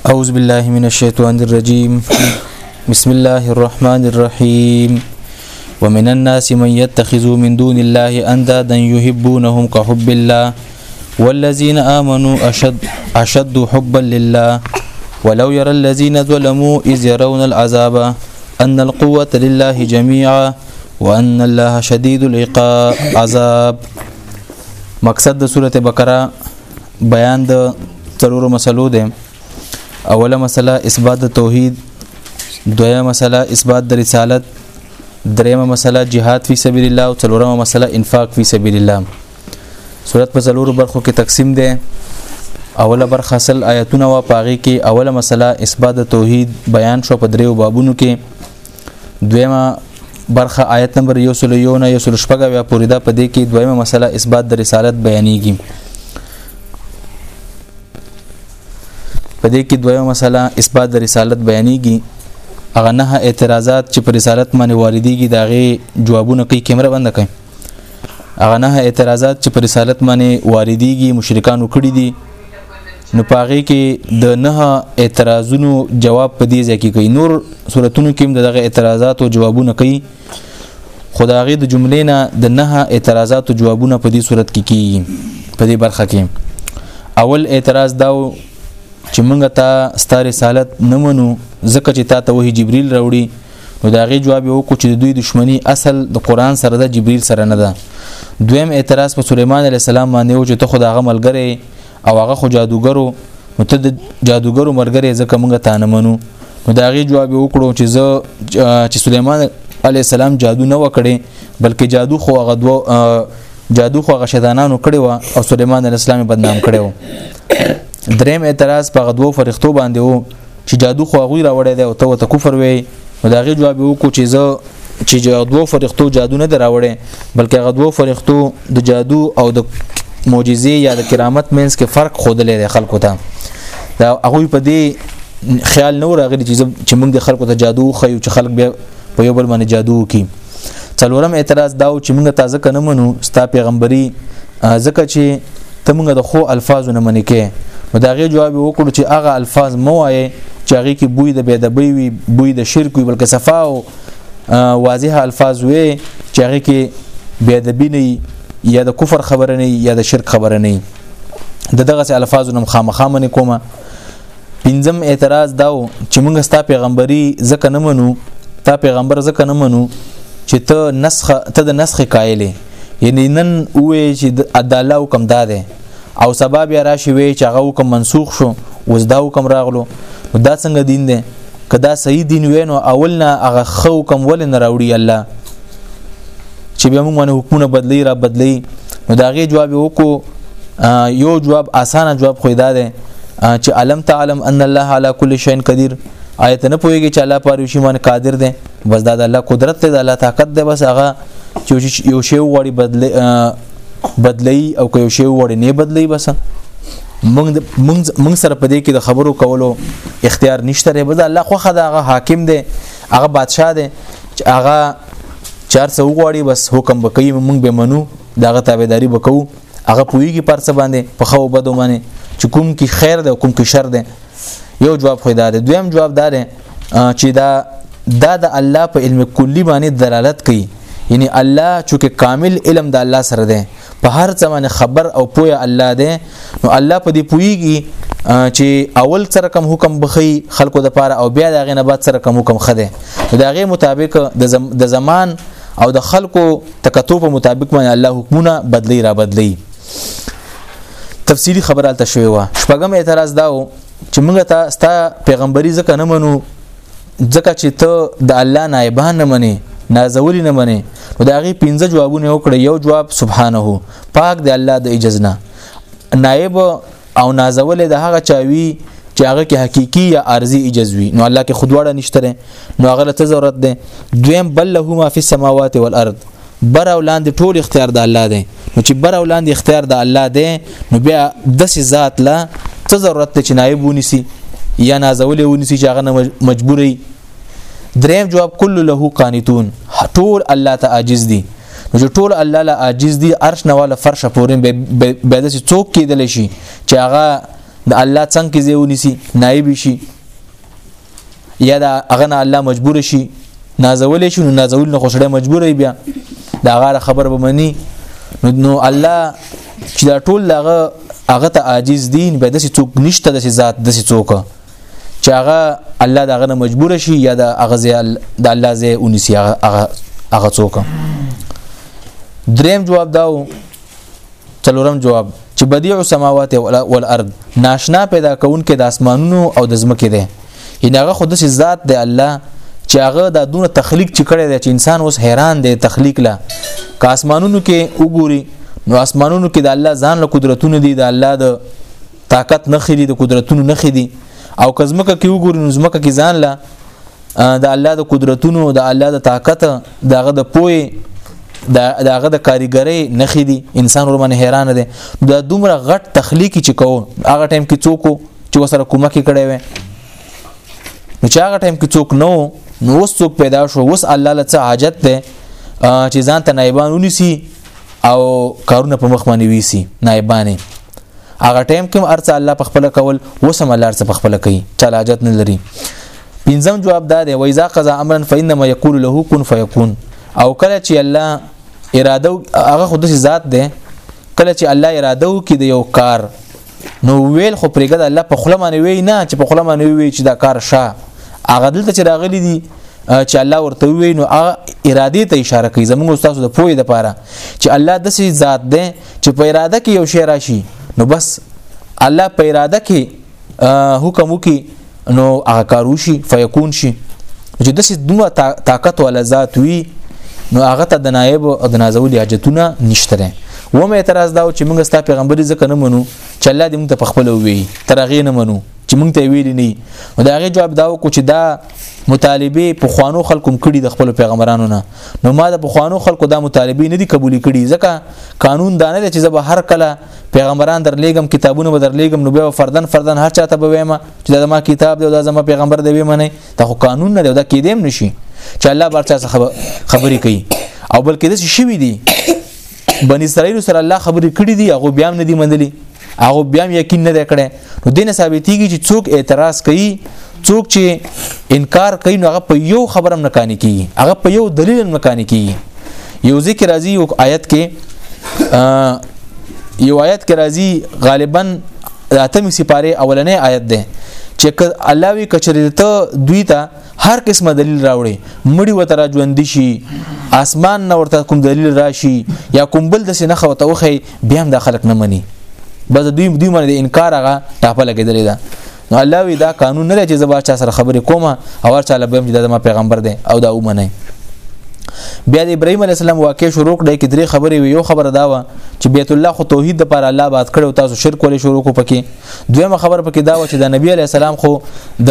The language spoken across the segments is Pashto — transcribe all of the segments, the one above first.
أعوذ بالله من الشيطان الرجيم بسم الله الرحمن الرحيم ومن الناس من يتخذ من دون الله أندادا يحبونهم كحب الله والذين آمنوا أشد, أشد حبا لله ولو يرى الذين ظلموا إذ يرون العذاب أن القوة لله جميعا وأن الله شديد العقاب عذاب مقصد سورة بكرة بیان د څلورو مسلو ده اوله مسله اثبات د توحید دویمه مسله اثبات د رسالت دریمه مسله جهاد فی سبیل الله او څلورمه مسله انفاق فی سبیل الله صورت په څلورو برخو کې تقسیم ده اوله برخه اصل آیتونه وا پاغي کې اوله مسله اثبات د توحید بیان شو په دریو بابونو کې دویمه برخه آیت نمبر 101 نه 116 بیا پوری دا په دې کې دویمه مسله اثبات د رسالت بیانېږي په دې کې دویمه مسله اثبات د رسالت بیانېږي اغه نه اعتراضات چې پر رسالت باندې واردېږي داغه جوابونه کوي کیمره بند کړئ هغه نه اعتراضات چې پر رسالت باندې واردېږي مشرکان وکړي دي نو پاغه کې د نه اعتراضونو جواب په دې ځکه کوي نور صورتونو کې دغه اعتراضات او جوابونه کوي خداغه د جملې نه د نه اعتراضات او جوابونه په دې صورت کې کی په دې برخه کې اول اعتراض داو چې موږ ته ستاره رسالت نه منو ځکه چې تا ته وਹੀ جبريل راوړي نو دا غي جواب یو کو چې د دوی دښمنی اصل د قران سره د جبريل سره نه ده دویم اعتراض په سليمان عليه السلام باندې و چې ته خدای هغه ملګری او هغه خو جادوګرو نو ته د جادوګرو ملګری ځکه موږ ته نه منو نو دا غي جواب وکړو چې زه چې سليمان عليه السلام جادو نه وکړي بلکې جادو خو هغه دوه جادو خو هغه شیطانانو کړی و او سليمان عليه السلام بدنام کړی و دریم اعتراض په غدو فرښتو باندې وو چې جادو خو هغه راوړی دی او ته ته کفر وې نو دا غي جواب وکړو چې زه چې دوه فرښتو جادو نه دراوړې بلکې هغه دوه فرښتو د جادو او د معجزې یا د کرامت مینس کې فرق خودلې دی خلکو ته دا هغه په دې خیال نه راغلی چې موږ د خلکو ته جادو خو چې خلک بیا په یو بل باندې جادو وکي څلورم اعتراض داو چې موږ تازه کنه منو ستا پیغمبري ځکه چې ته موږ د خو الفاظو نه منې کې نو دا غي جواب وکړو چې هغه الفاظ مو وایي چې هغه کې بوی د بيدبي وي بوی د شرک وي بلکې صفا او واضح الفاظ وي چې هغه کې بيدبي نه یا د کفر خبره نه یا د شرک خبره نه د دغه الفاظو نم خامخامه نه کومه پنځم اعتراض داو چې موږ ستا پیغمبري ځکه نه منو تا پیغمبر ځکه نه منو چې ته نسخه ته د نسخه قائلې یعنی نن وې چې د الله حکم دا ده او سبب یا راشي وې چې هغه حکم منسوخ شو اوس دا حکم راغلو دا څنګه دین ده کدا صحیح دین وینو اول نه هغه خو حکم ول نه راوړي الله چې به موږ باندې حکمونه بدلی را بدلی نو دا غي جواب وکړو یو جواب اسانه جواب خو دا ده چې علم تعلم ان الله على كل شيء قدير آیت نه پويږي چې الله پاره شي من قادر ده بس دا د الله قدرت ده الله طاقت ده بس هغه چې یو شی وړي بدلی بدلی او که یو شی وړي نه بدلی بس مونږ مونږ سره پدې کې د خبرو کولو اختیار نشته رې بس الله خو خدای هغه حاکم دی هغه بادشاه دی هغه چار څه وغواړي بس حکم وکي مونږ به منو دغه تابعداري وکړو هغه پوېږي پر څه باندې په خو بدو باندې چې کوم کې خیر ده کوم کې شر ده یو جواب خو دا ده دویم جواب دا ده چې دا دا د الله په علم کلی باندې دلالت کوي یعنی الله چې کامل علم د الله سره ده په هر څه باندې خبر او پوهه الله ده نو الله په دې پويږي چې اول سره کوم حکم بخي خلکو د پاره او بیا د غنه بعد سره کوم حکم خده دا غي مطابق د زمان او د خلکو تکتو په مطابق باندې الله حکمونه بدلی را بدلی تفصیلی خبره تل شوی و شپږم اعتراض داو چې موږ ته ستا پیغمبري ځکه نه منو ځکه چې ته د الله نائبان نه منې نازولی نه منې نو دا غي پنځه جوابونه وکړي یو جواب سبحانه پاک دی الله د اجازه نائب او نازول د هغه چاوي چې هغه کې حقيقي یا ارزي اجازوي نو الله کې خودواړه نشته نو هغه ته ضرورت ده دویم بل له ما فی السماوات والارض بر او لاندې ټول اختیار د الله دی نو چې بر او لاندې اختیار د الله دی نو بیا د سې ذات لا څه ضرورت ته چې نائب ونیسي یا نازولې ونیسي چې هغه مجبوري دریم جواب کل له قانتون ټول الله ته عاجز دي نو چې ټول الله له عاجز دي عرش نه ولا فرش پورې به د څوک کېدل شي چې هغه د الله څنګه کې ځای ونیسي نائب شي یا دا هغه نه الله مجبور شي نازول شي نو نازول نه خوشړه مجبور وي بیا دا غاره خبر به مني نو الله چې دا ټول هغه هغه ته عاجز دین به داسې څوک نشته داسې ذات داسې څوک چې هغه الله دا غنه مجبور شي یا دا هغه د الله زې اونیسی هغه هغه څوک دریم جواب داو څلورم جواب چې بدیع السماوات والارض ناشنا پیدا کونکي د اسمانونو او د ځمکې دی ان هغه خود سي ذات دی الله چې هغه د دونه تخلیق چې کړی دی چې انسان اوس حیران دی تخلیق لا که اسمانونو کې وګوري نو اسمانونو کې د الله ځان له قدرتونو دی د الله د طاقت نخې دي د قدرتونو نخې دي او که ځمکه کې وګوري نو ځمکه کې ځان له د الله د قدرتونو د الله د طاقت دغه د پوي دغه د کاریګری نخې دي انسان ور باندې حیران دي دا دومره غټ تخلیقي چې کوو هغه ټایم کې څوک چې وسره کومک کړي وي نو چې هغه ټایم کې څوک نو نو اوس څوک پیدا شو اوس الله لته حاجت ده چې ځان ته نایبان ونیسي او کارونه په مخ باندې ویسي نایبانې هغه ټیم کې ارڅ الله په خپل کول وسم الله ارڅ په خپل کوي چاله حاجت نه لري پنځم جواب دا دی وایذا قضا امرا فانما یقول له کن فیکون او کله چې الله اراده هغه خود ذات دی کله چې الله اراده وکړي د یو کار نو ویل خو پرېګد الله په خله باندې وی نه چې په خله باندې وی چې دا کار شه هغه دلته چې راغلي دي چې الله ورته وی نو اراده ته اشاره کوي زموږ استاد د پوهې لپاره چې الله د سي ذات ده چې په اراده کې یو شی راشي نو بس الله په اراده کې حکم وکي نو هغه کارو شي فیکون شي چې د دوه طاقت ولا ذات وي نو هغه ته د نایب او د نازولي حاجتونه نشته و مې اعتراض داو چې موږ ستا پیغمبري ځکه نه منو چې الله دې موږ ته په خپل وی تر هغه نه منو چې موږ ته ویلي نه او دا هغه جواب داو کو چې دا مطالبه په خوانو خلکو کړي د خپل پیغمبرانو نه نو ما د پخوانو خلکو دا مطالبه نه دي قبول کړي ځکه قانون دا نه دی چې زه به هر کله پیغمبران درلېګم کتابونه به درلېګم نو بیا فردن فردن هر چاته به وایم چې دا ما کتاب دی دا زما پیغمبر دی ویم نه دا خو قانون نه دی دا کېدیم نشي چې الله بارچا خبرې کوي او بلکې د شي وي دي بنی اسرائیل سره الله خبرې کړې دي هغه بیا نه دي مندلي هغه بیا یقین نه کړي نو دینه ثابتېږي چې څوک اعتراض کوي څوک چې انکار کوي نو هغه په یو خبره نه کاني کیږي هغه په یو دلیل نه کاني کیږي یو ذکر راځي یو آیت کې یو آیت کې راځي غالبا د اتمې سپاره اولنې آیت ده چې الله وی کچریته دوی ته هر قسمه دلیل راوړي مړی وته را ژوند شي اسمان نه ورته کوم دلیل راشي یا کوم بل د سینه خو ته وخی بیا هم د خلک نه مني بس دوی دوی باندې انکار هغه ټاپه لګیدلې ده نو الله وی دا قانون نه دی چې زبا چا سره خبرې کوم او هر چا لبم چې دا ما پیغمبر دی او دا ومنه بیا د ابراهيم عليه السلام واقع شروع کړي کې درې خبرې وي یو خبره دا و چې بیت الله خو توحید د پر الله باد کړو تاسو شرک ولې شروع کو پکې دویمه خبره پکې دا و چې د نبی علی السلام خو د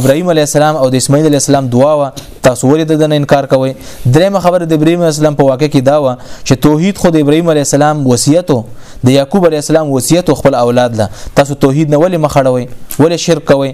ابراهیم علی السلام او د اسماعیل علی السلام دعا و تاسو ولې د نه انکار کوئ دریمه خبره د ابراهیم علی السلام په واقع کې دا و چې توحید خو د ابراهیم علی السلام وصیت د یعقوب علی السلام وصیت خپل اولاد له تاسو توحید نه ولې مخړوي ولې شرک کوي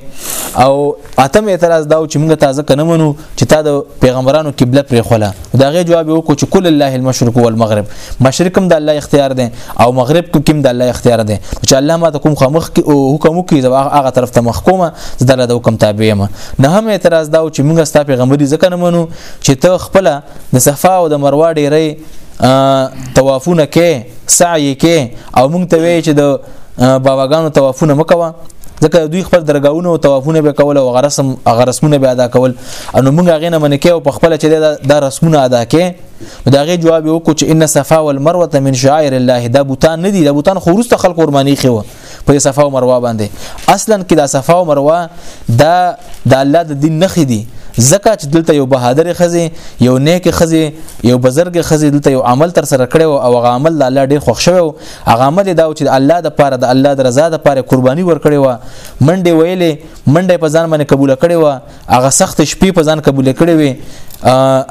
او اتم اعتراض دا چې موږ تازه کنه منو چې تا د پیغمبرانو قبله پرې خوله دا غي جواب وکړو چې کل الله المشرق والمغرب مشرق هم د الله اختیار دی او مغرب کې هم د الله اختیار دی چې الله ما ته کوم خمخ کې او حکم کوي دا هغه طرف ته محکومه د الله د حکم تابع یم نه هم اعتراض دا چې موږ ستاسو پیغمبري ځکه نه منو چې ته خپل د صفا او د مروه ډیره توافونه کې سعی کې او موږ ته وی چې د باباګانو توافونه مکوه ځکه دوی خپل درگاونه او توافونه به کول او غرسم غرسمونه به ادا کول انو موږ غینه منې کې او په خپل چې دا رسمونه ادا کې دا غي جواب یو کو چې ان صفا والمروه من شعائر الله دا بوتان نه دي دا بوتان خو ورسته خلق قرباني خو په صفا او مروه باندې اصلا کې دا صفا او مروه دا د الله د دین نخې دي زکه چې دلته یو بهادر خزي یو نیک خزي یو بزرګ خزي دلته یو عمل تر سره کړو او هغه عمل الله ډیر خوښ شوی هغه عمل دا چې د الله د پاره د الله د رضا د پاره قرباني ورکړي و منډه ویلې منډه په ځان باندې قبول کړي و هغه سخت شپې په ځان قبول کړي وي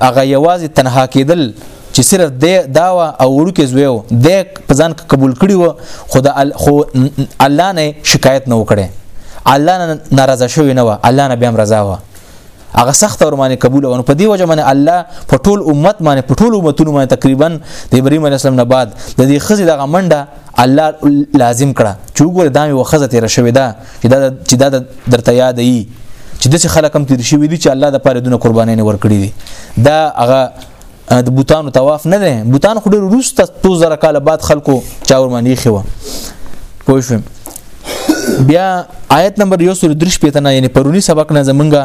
هغه یوازې تنها کېدل چې صرف د داوا او وړوکې زویو د ځان قبول کړي و خدا خو الله نه شکایت نه وکړي الله نه ناراضه شوی نه و الله نه بیا رضا و هغه سخت ور باندې قبول ونه په دې وجه باندې الله په ټول امت باندې په ټول امتونو باندې تقریبا د ابراهيم عليه السلام نه بعد د دې خزي دغه منډه الله لازم کړه چې وګوره دا مې وخزه تیر شوې ده چې دا چې دا درته یاد یي چې د خلک هم تیر شوې دي چې الله د پاره دونه قرباني نه ورکړي دي دا هغه د بوتانو طواف نه دی بوتان خو ډېر وروسته تو زره کاله بعد خلکو چا ورمنې خو پوه شو بیا آیت نمبر یو سور درش پیته نه یعنی پرونی سبق نه زمونږه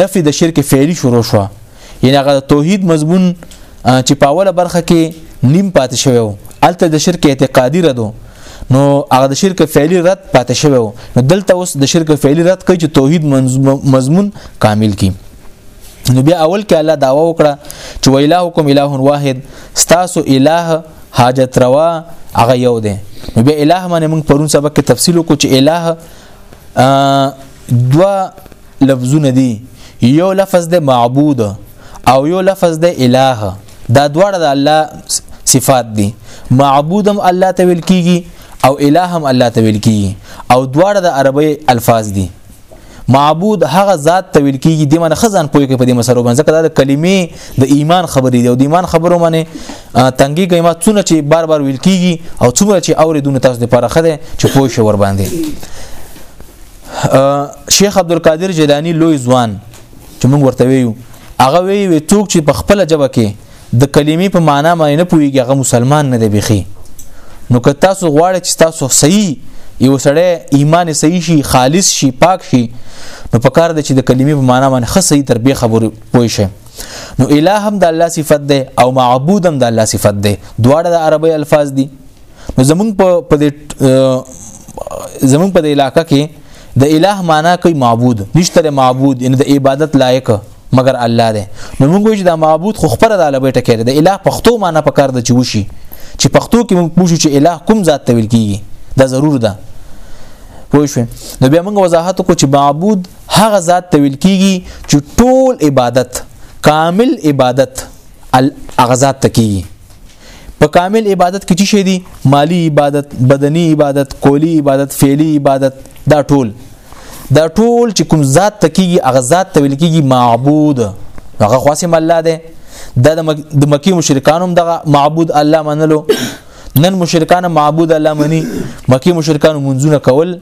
نفي د شرک فعلی شروع شو یعنی هغه توحید مضمون چې په اوله برخه کې نیم پاتې شوی و الته د شرک اعتقادي ردو نو هغه د شرک فعلی رد پاتې شوی و دلته اوس د شرک فعلی رد کوي چې توحید مضمون کامل کړي نو بیا اول کې الله داوا وکړه چې ویلهکم الہ واحد ستاسو الہ حاجت روا هغه یو دی نو بیا الہ باندې موږ پرون سبق کې تفصیل وکړو چې الہ دوا لفظونه دي یو لفظ د معبود او یو لفظ د الہ دا دواړه د الله صفات دي معبودم الله ته ویل کیږي او الہ هم الله ته ویل کیږي او دواړه د عربی الفاظ دي معبود هغه ذات ته ویل کیږي د من خزان پوي کې په دې مسلو باندې ځکه د کلمې د ایمان خبرې دی او د ایمان خبرو باندې تنګي کوي ما څونه چې بار بار ویل کیږي او څومره چې اوریدونه تاسو د پاره خده چې پوه شو ور باندې شیخ عبدالقادر جیلانی لوی ځوان چې موږ ورته ویو هغه وی وی څوک چې په خپل جبه کې د کلمې په معنا باندې نه پوهیږي هغه مسلمان نه دی بخي نو که تاسو غواړئ چې تاسو صحیح یو سړی ایمان صحیح شي خالص شي پاک شي نو په کار دی چې د کلمې په معنا باندې خه صحیح تر به خبرې پوه شي نو الہ هم د الله صفت ده او معبود هم د الله صفت ده دواړه د عربی الفاظ دي نو زمونږ په په دې زمونږ په دې علاقې کې د الٰه معنا کوي معبود نشته معبود ان د عبادت لایق مګر الله دی نو موږ چې دا معبود خو خبره د لبې ټکې ده د الٰه پښتو معنا په کار د چوشي چې پښتو کې موږ پوښو چې الٰه کوم ذات ته ویل کیږي دا ضرور ده پوه شو نو بیا موږ وضاحت کو چې معبود هغه ذات ته ویل کیږي چې ټول عبادت کامل عبادت الاغذات تکیږي په کامل عبادت کې څه شي دي مالی عبادت بدني عبادت کولی عبادت فعلی عبادت دا ټول دا ټول چې کوم ذات تکیږي هغه ذات ته ویل کیږي معبود هغه خاصم الله دی دا د مکی مشرکانو دغه معبود الله منلو نن مشرکان معبود الله مني مکی مشرکان منځونه کول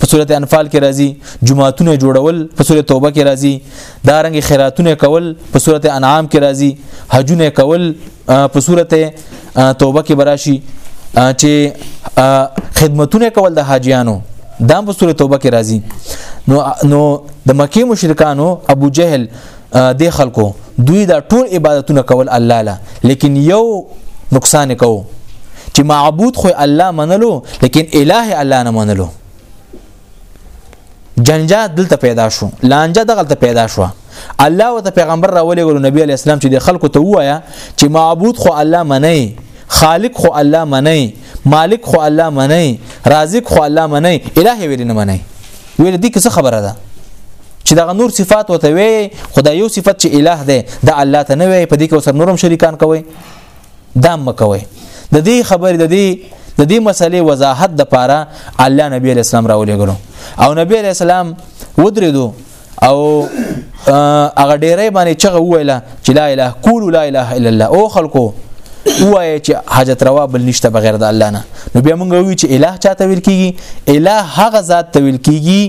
په سورته انفال کې راځي جمعهتونه جوړول په سورته توبه کې راځي دا رنګ خیراتونه کول په صورت انعام کې راځي حجونه کول په صورت توبه کې براشي چې خدمتونه کول د حاجیانو دا په صورت توبه کې راځي نو نو د مکی مشرکانو ابو جهل د خلکو دوی دا ټول عبادتونه کول الله لا لیکن یو نقصان کو چې معبود خو الله منلو لیکن الٰه الله نه منلو جنجا دلته پیدا شو لانجه دغه ته پیدا شو الله او ته پیغمبر راولې ګل نبی علی اسلام چې د خلکو ته وایا چې معبود خو الله منئ خالق خو الله منئ مالک خو الله منئ رازق خو الله منئ الہ ویل نه منئ ویل دي څه خبره ده چې دغه نور صفات وته وي خدای یو صفت چې الہ ده د الله ته نه وي په دې کې وسر نورم شریکان کوي دا مکوي د دې خبرې د دې د دې مسلې وضاحت د پاره الله نبی علیہ السلام راولېګلو او نبی علیہ السلام ودریدو او هغه ډیرې باندې چغه وویله چې لا اله قول لا اله الا الله او خلکو وایي چې حاجت روا بل نشته بغیر د الله نه نو بیا موږ وی چې اله چاته ویل کیږي اله هغه ذات ته ویل کیږي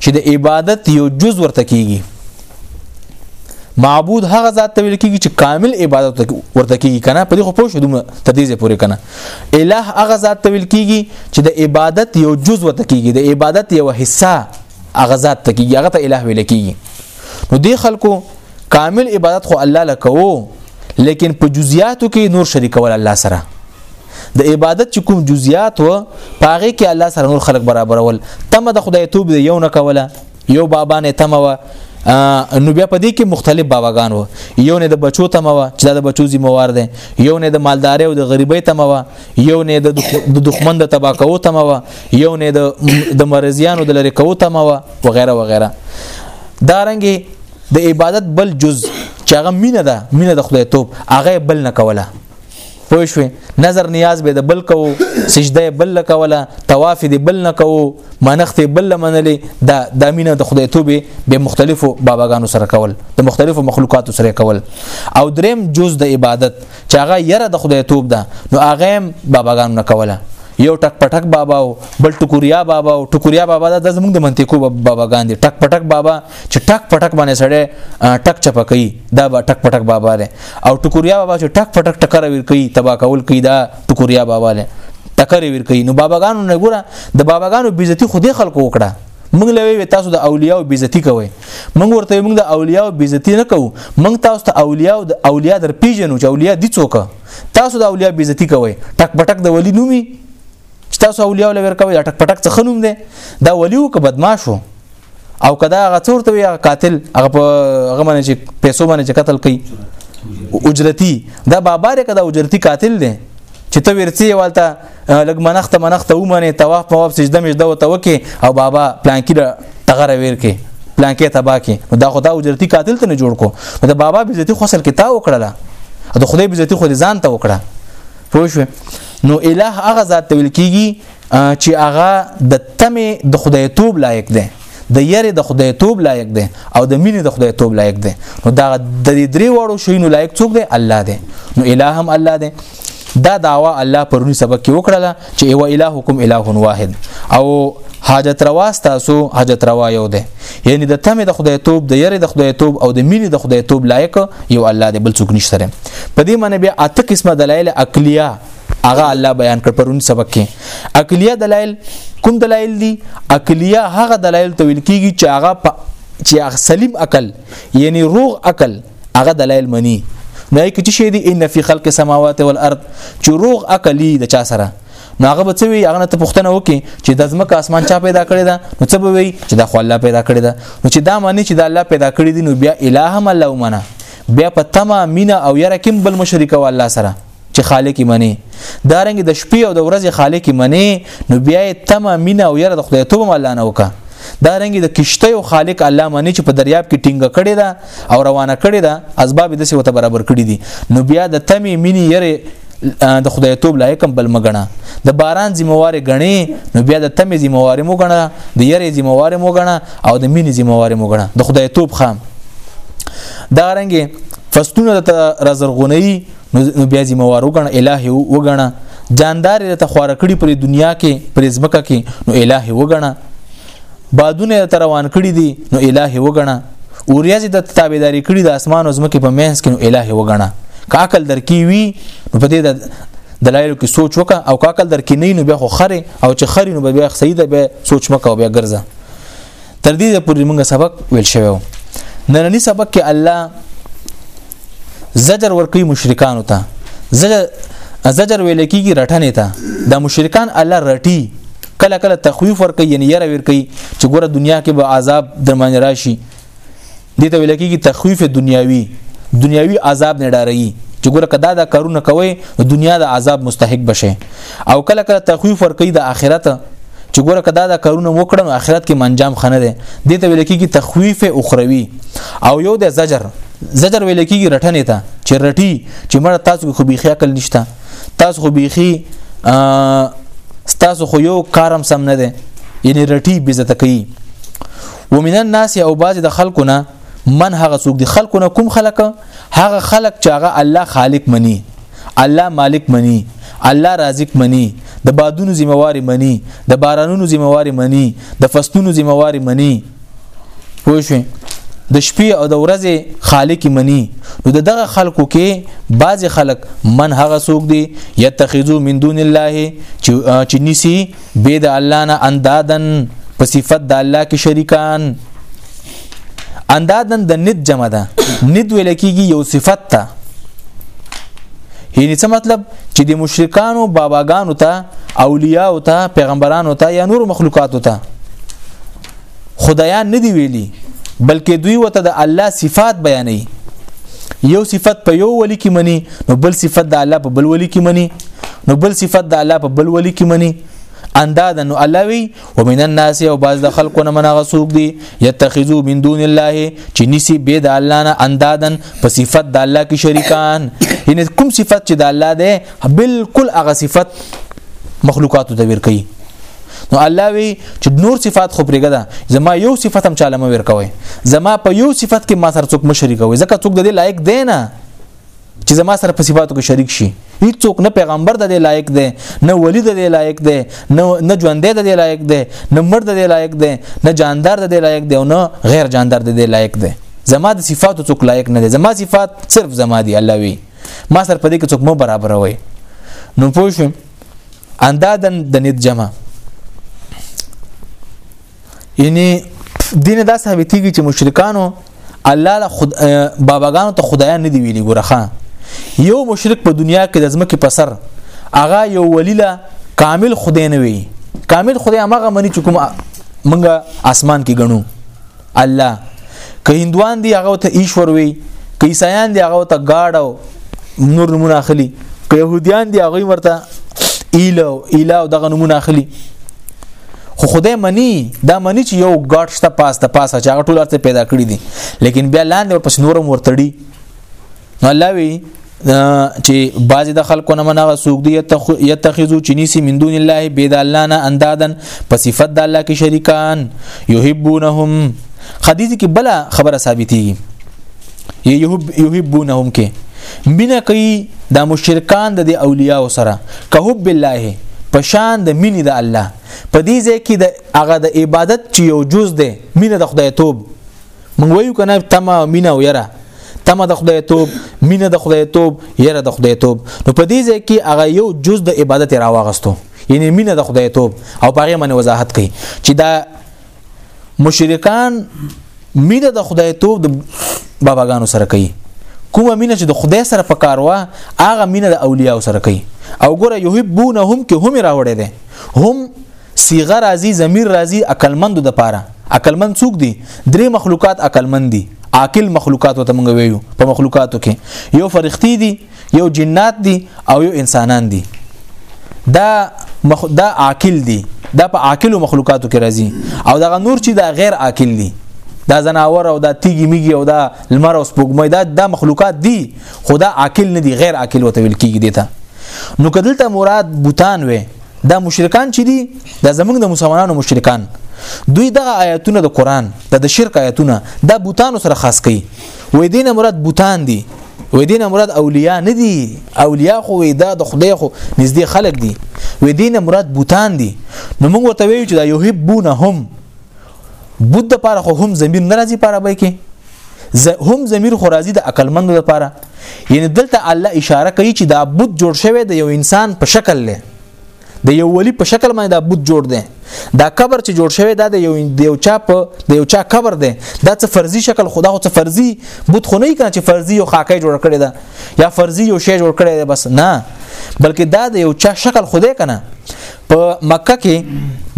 چې د عبادت یو جز ورته کیږي معبود هغه ذات ته ویل کیږي چې کامل عبادت ورته کیږي کنه په دې خو پوه شو دومره تدیزه پورې کنه الہ هغه ذات ته ویل کیږي چې د عبادت یو جز ورته کیږي د عبادت یو حصہ هغه ذات ته کیږي هغه ته الہ ویل کیږي نو دې خلکو کامل عبادت خو الله لکو لیکن په جزئیاتو کې نور شریکول الله سره د عبادت چې کوم جزئیات و پاغه کې الله سره نور خلق برابرول تمه د خدای توب دی یو نه کوله یو بابا نه تمه و نو بیا په دې کې مختلف باباګان و یو نه د بچو تمه و چې د بچو ذمہوار دي یو نه د مالداري او د غریبۍ تمه و یو نه د دښمن د تباکو تمه و یو نه د مرزيانو د لری کو تمه و وغیرہ وغیرہ دارنګي د عبادت بل جز چې هغه مینه ده مینه د خدای توپ هغه بل نه کوله پوه شو نظر نیاز به د بل کو سجده بل کوله طواف دی بل نه کو منخت بل منلې دا د امینه د خدای توبه به مختلفو باباګانو سره کول د مختلفو مخلوقاتو سره کول او دریم جز د عبادت چې هغه یره د خدای توب ده نو هغه باباګانو نه کوله یو ټک پټک بابا او بل ټکوریا بابا او ټکوریا بابا د زمونږ د منطقو باباګان دي ټک پټک بابا چې ټک پټک باندې سړی ټک چپکې دا به ټک پټک بابا دی او ټکوریا بابا چې ټک پټک ټکر ور کوي تبا کول کوي دا ټکوریا بابا دی ټکر ور کوي نو باباګانو نه ګوره د باباګانو بیزتی خو دې خلکو وکړه موږ لوي تاسو د اولیاء بیزتی کوي موږ ورته موږ د اولیاء بیزتی نه کوو موږ تاسو ته اولیاء د اولیاء در پیژنو چې اولیاء دي څوک تاسو د اولیاء بیزتی کوي ټک پټک د ولی نومي تاسو اولیاء لور کوي ټک پټک څه خنوم دي دا ولیو که بدمعشو او کدا هغه څور ته وي قاتل هغه په هغه باندې چې پیسو باندې چې قتل کوي اجرتی دا بابار کدا اجرتی قاتل دی چې ته ورڅی والته لګ منخت منخت و منه طواف په واپس سجده مجده وته وکي او بابا پلان کې تغره ور کې پلان کې تبا کې دا خدا اجرتی قاتل ته نه جوړ کو دا بابا بزتی خو سر کې تا وکړه دا خدای بزتی خو ځان ته وکړه پوه شو نو الہ هغه ذات ویل کیږي چې هغه د تمه د خدای توب لایق دی د یری د خدای توب لایق دی او د مینې د خدای توب لایق دی نو دا د دې درې وړو شینو لایق څوک دی الله دی نو الہ هم الله دی دا داوا الله پرونی سبق کې وکړه چې ایو الہکم الہ واحد او حاجت روا تاسو حاجت روا یو دی یعنی د تمه د خدای توب د یری د خدای توب او د مینې د خدای توب لایق یو الله دی بل څوک نشته په دې معنی بیا اته قسمه دلایل عقلیه هغه الله بیان کړ پرون سبق کې عقلیه دلایل کوم دلایل دي عقلیه هغه دلایل ته ویل کیږي چې هغه چې هغه سلیم عقل یعنی روغ عقل هغه دلایل مني نه کې چې شی دي ان فی خلق السماوات والارض چې روغ عقلی د چا سره نو هغه به څه وي هغه ته پوښتنه وکي چې د ځمکه اسمان چا پیدا کړی دا نو څه به وي چې دا خو الله پیدا کړی دا نو چې دا معنی چې دا الله پیدا کړی دی نو بیا الہ هم الله ومنه بیا په تمه مینا او یره کوم بل مشرک او الله سره چې خالق منی دارنګ د شپې او د ورځې خالق منی نو بیا تمه مینا او یره د خدای توبه الله نه وکا دارنګ د کشته او خالق الله منی چې په دریاب کې ټینګه کړي ده او روانه کړي ده اسباب د څه وته برابر کړي دي نو بیا د تمه مینی یره د خدای توب لایکم بل مګنه د باران ذمہوار غني نو بیا د تمه ذمہوار مو غنه د یری ذمہوار مو غنه او د مینې ذمہوار مو غنه د خدای توب خام دا رنګه فستونه د رزرغونی نو بیا ذمہ وار وګڼه الٰه وګڼه جاندار ته خواره کړی پر دنیا کې پر ځمکه کې نو الٰه وګڼه بادونه ته روان کړی دي نو الٰه وګڼه اوریاز د تابعداري کړی د اسمان او ځمکې په مهنس کې نو الٰه وګڼه کاکل درکې وی نو په دې دلایلو کې سوچ وکه او کاکل درکې نه نو بیا خو خره او چې خري نو بیا صحیح ده بیا سوچ مکه او بیا ګرځه تر دې پورې موږ سبق ویل شوو نننی سبق کې الله زجر ورکوي مشرکان ته زجر زجر ویل کېږي رټنې ته د مشرکان الله رټي کله کله تخویف ورکوي یعنی یره ورکوي چې ګوره دنیا کې به عذاب درمن راشي دې ته ویل کېږي تخویف دنیاوي دنیاوي عذاب نه ډاروي چې ګوره کدا دا کارونه کوي د دنیا د عذاب مستحق بشي او کله کله تخویف ور کوي د آخرت چې ګوره کدا دا کارونه وکړم آخرت کې منجام خنه ده دې ته ویل کېږي تخویف اخروی او یو د زجر زجر ویل کېږي رټنې ته چې رټي چې مړ تاسو خو بيخي عقل نشته تاسو خو بيخي تاسو خو یو کارم سم نه ده یعنی رټي بزته کوي ومن الناس او بعض د خلکو نه من هغه څوک دي خلکو نه کوم خلک هغه خلک چې هغه الله خالق مني الله مالک مني الله رازق مني د بادونو ذمہواري مني د بارانونو ذمہواري مني د فصلونو ذمہواري مني پوه شئ د شپې او د ورځې خالق منی نو د دغه خلکو کې بعض خلک من هغه سوق دي یتخذو من دون الله چې نسی به د الله نه اندادن په صفت د الله کې شریکان اندادن د ند جمع ده ند ویل کېږي یو صفت ته یعنی څه مطلب چې د مشرکانو باباګانو ته اولیاء او ته پیغمبرانو ته یا نور مخلوقاتو ته خدایان نه دی ویلي بلکې دوی وته د الله صفات بیانوي یو صفت په یو ولی کې مني نو بل صفت د الله په بل ولی کې مني نو بل صفت د الله په بل ولی کې مني اندادا نو الله وی ومن الناس او بعض د خلقونه من غسوق دي يتخذو من دون الله چې نسی به د الله نه اندادا په صفت د الله کې شریکان یعنی کوم صفت چې د الله ده بالکل هغه صفت مخلوقات ته ور کوي نو الله وی چې نور صفات خو پرېګه ده زما یو صفت هم چاله مې ورکوي زما په یو صفت کې ما سره څوک مشرک وي ځکه څوک د دې لایق دی نه چې زما سره په صفاتو کې شریک شي هیڅوک نه پیغمبر د دې لایق دی نه ولی د دې لایق دی نه نه ژوند د دې لایق دی نه مړ د دې لایق دی نه جاندار د دې لایق دی او نه غیر جاندار د دې لایق دی زما د صفاتو څوک لایق نه دی زما صفات صرف زما دی الله وی ما سره په دې کې څوک مو برابر وي نو پوه شئ اندادن د ند جمع یعنی دین دا ثابتېږي چې مشرکانو الله له خود باباګانو ته خدایان نه دی ویلي ګورخه یو مشرک په دنیا کې د ځمکې په سر هغه یو ولی له کامل خدای نه وي کامل خدای هغه مني چې کوم منګه اسمان کې غنو الله که هندوان دی هغه ته ایشور وي که عیسایان دی هغه ته گاډو نور نمونه اخلي که يهوديان دی هغه ورته ایلو ایلو دغه نمونه اخلي خو خدای منی دا منی چې یو ګاډ شته پاس ته پاسه چې هغه ټول ارته پیدا کړی دي لیکن بیا لاندې ورپس نورم ورتړي نو الله وی چې بعضی د خلکو نه منغه سوق دی یتخذو چنیسی من دون الله بيد الله نه اندادن په صفت د الله کې شریکان یحبونهم حدیث کې بل خبره ثابتېږي یحبونهم کې مینه کوي د مشرکان د اولیاء سره که حب الله په شان د مینې د الله په دې ځای کې د هغه د عبادت چې یو جز ده مینه د خدای توب مونږ وایو کنه تما مینا او یرا تما د خدای توب مینا د خدای توب یرا د خدای توب نو په دې ځای کې هغه یو جز د عبادت راوغستو یعنی مینا د خدای توب او پاره باندې وضاحت کړي چې دا مشرکان مینا د خدای توب د باباګانو سره کوي کومه مینه چې د خدای سره په کار وا هغه مینه د اولیاء سره کوي او ګوره یحبونهم کې هم راوړی دی هم صيغه راځي ضمیر راځي عقلمند د پاره عقلمند څوک دي درې مخلوقات عقلمند دي عاقل مخلوقات ته موږ ویو په مخلوقاتو کې یو فرښتي دي یو جنات دي او یو انسانان دي دا مخ... دا عاقل دي دا په عاقل مخلوقاتو کې راځي او دا نور چې دا غیر عاقل دي دا زناور او دا تیګي میګي او دا لمر او سپوږمۍ دا د مخلوقات دي خدا عاقل نه دي غیر عاقل وته ویل کیږي دیته نو کدلته مراد بوتان وي دا مشرکان چې دي دا زمونږ د مسلمانانو مشرکان دوی دغه آیاتونه د قران د د شرک آیاتونه د بوتانو سره خاص کوي وې دینه مراد بوتان دي وې دینه مراد اولیاء نه دي اولیاء خو وې دا د خدای خو نږدې خلک دي وې دینه مراد بوتان دي نو موږ ورته ویو چې دا یحبونهم بود د پاره خو هم ضمیر نه راځي پاره به کې هم ضمیر خو راځي د عقلمندو لپاره یعنی دلته الله اشاره کوي چې دا بود جوړ شوی د یو انسان په شکل لې د یو ولی په شکل باندې دا بود جوړ دی دا قبر چې جوړ شوی دا د یو د یو چا په د یو چا قبر دی دا څه فرضي شکل خدا خو څه فرضي بود خو نه کنه چې فرضي یو خاکې جوړ کړی دا یا فرضي یو شی جوړ کړی دی بس نه بلکې دا د یو چا شکل خدای کنه په مکه کې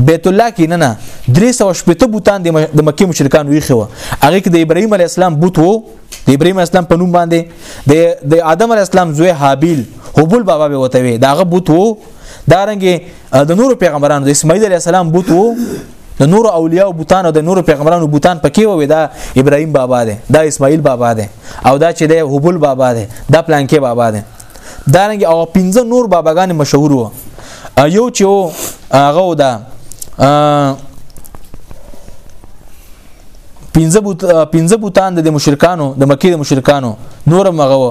بیت الله کې نه نه 380 بوتان د مکه مشرکان وی خو هغه کې د ابراهيم عليه السلام بوت وو د ابراهيم اسلام په نوم باندې د د ادم عليه السلام زوی حابیل حبول بابا به وته وي داغه بوت وو دارنګ د نور پیغمبرانو د اسماعیل عليه السلام بوت وو د نور اولیاء او بوتان او د نور پیغمبرانو بوتان پکې وې دا ابراهيم بابا دی دا اسماعیل بابا دی او دا چې د حبول بابا دی دا پلانکې بابا دی دارنګ او پنځه نور باباګان مشهور وو یو چې هغه ودا پنځه بوت پنځه بوتان د مشرکانو د مکې د مشرکانو نور مغه و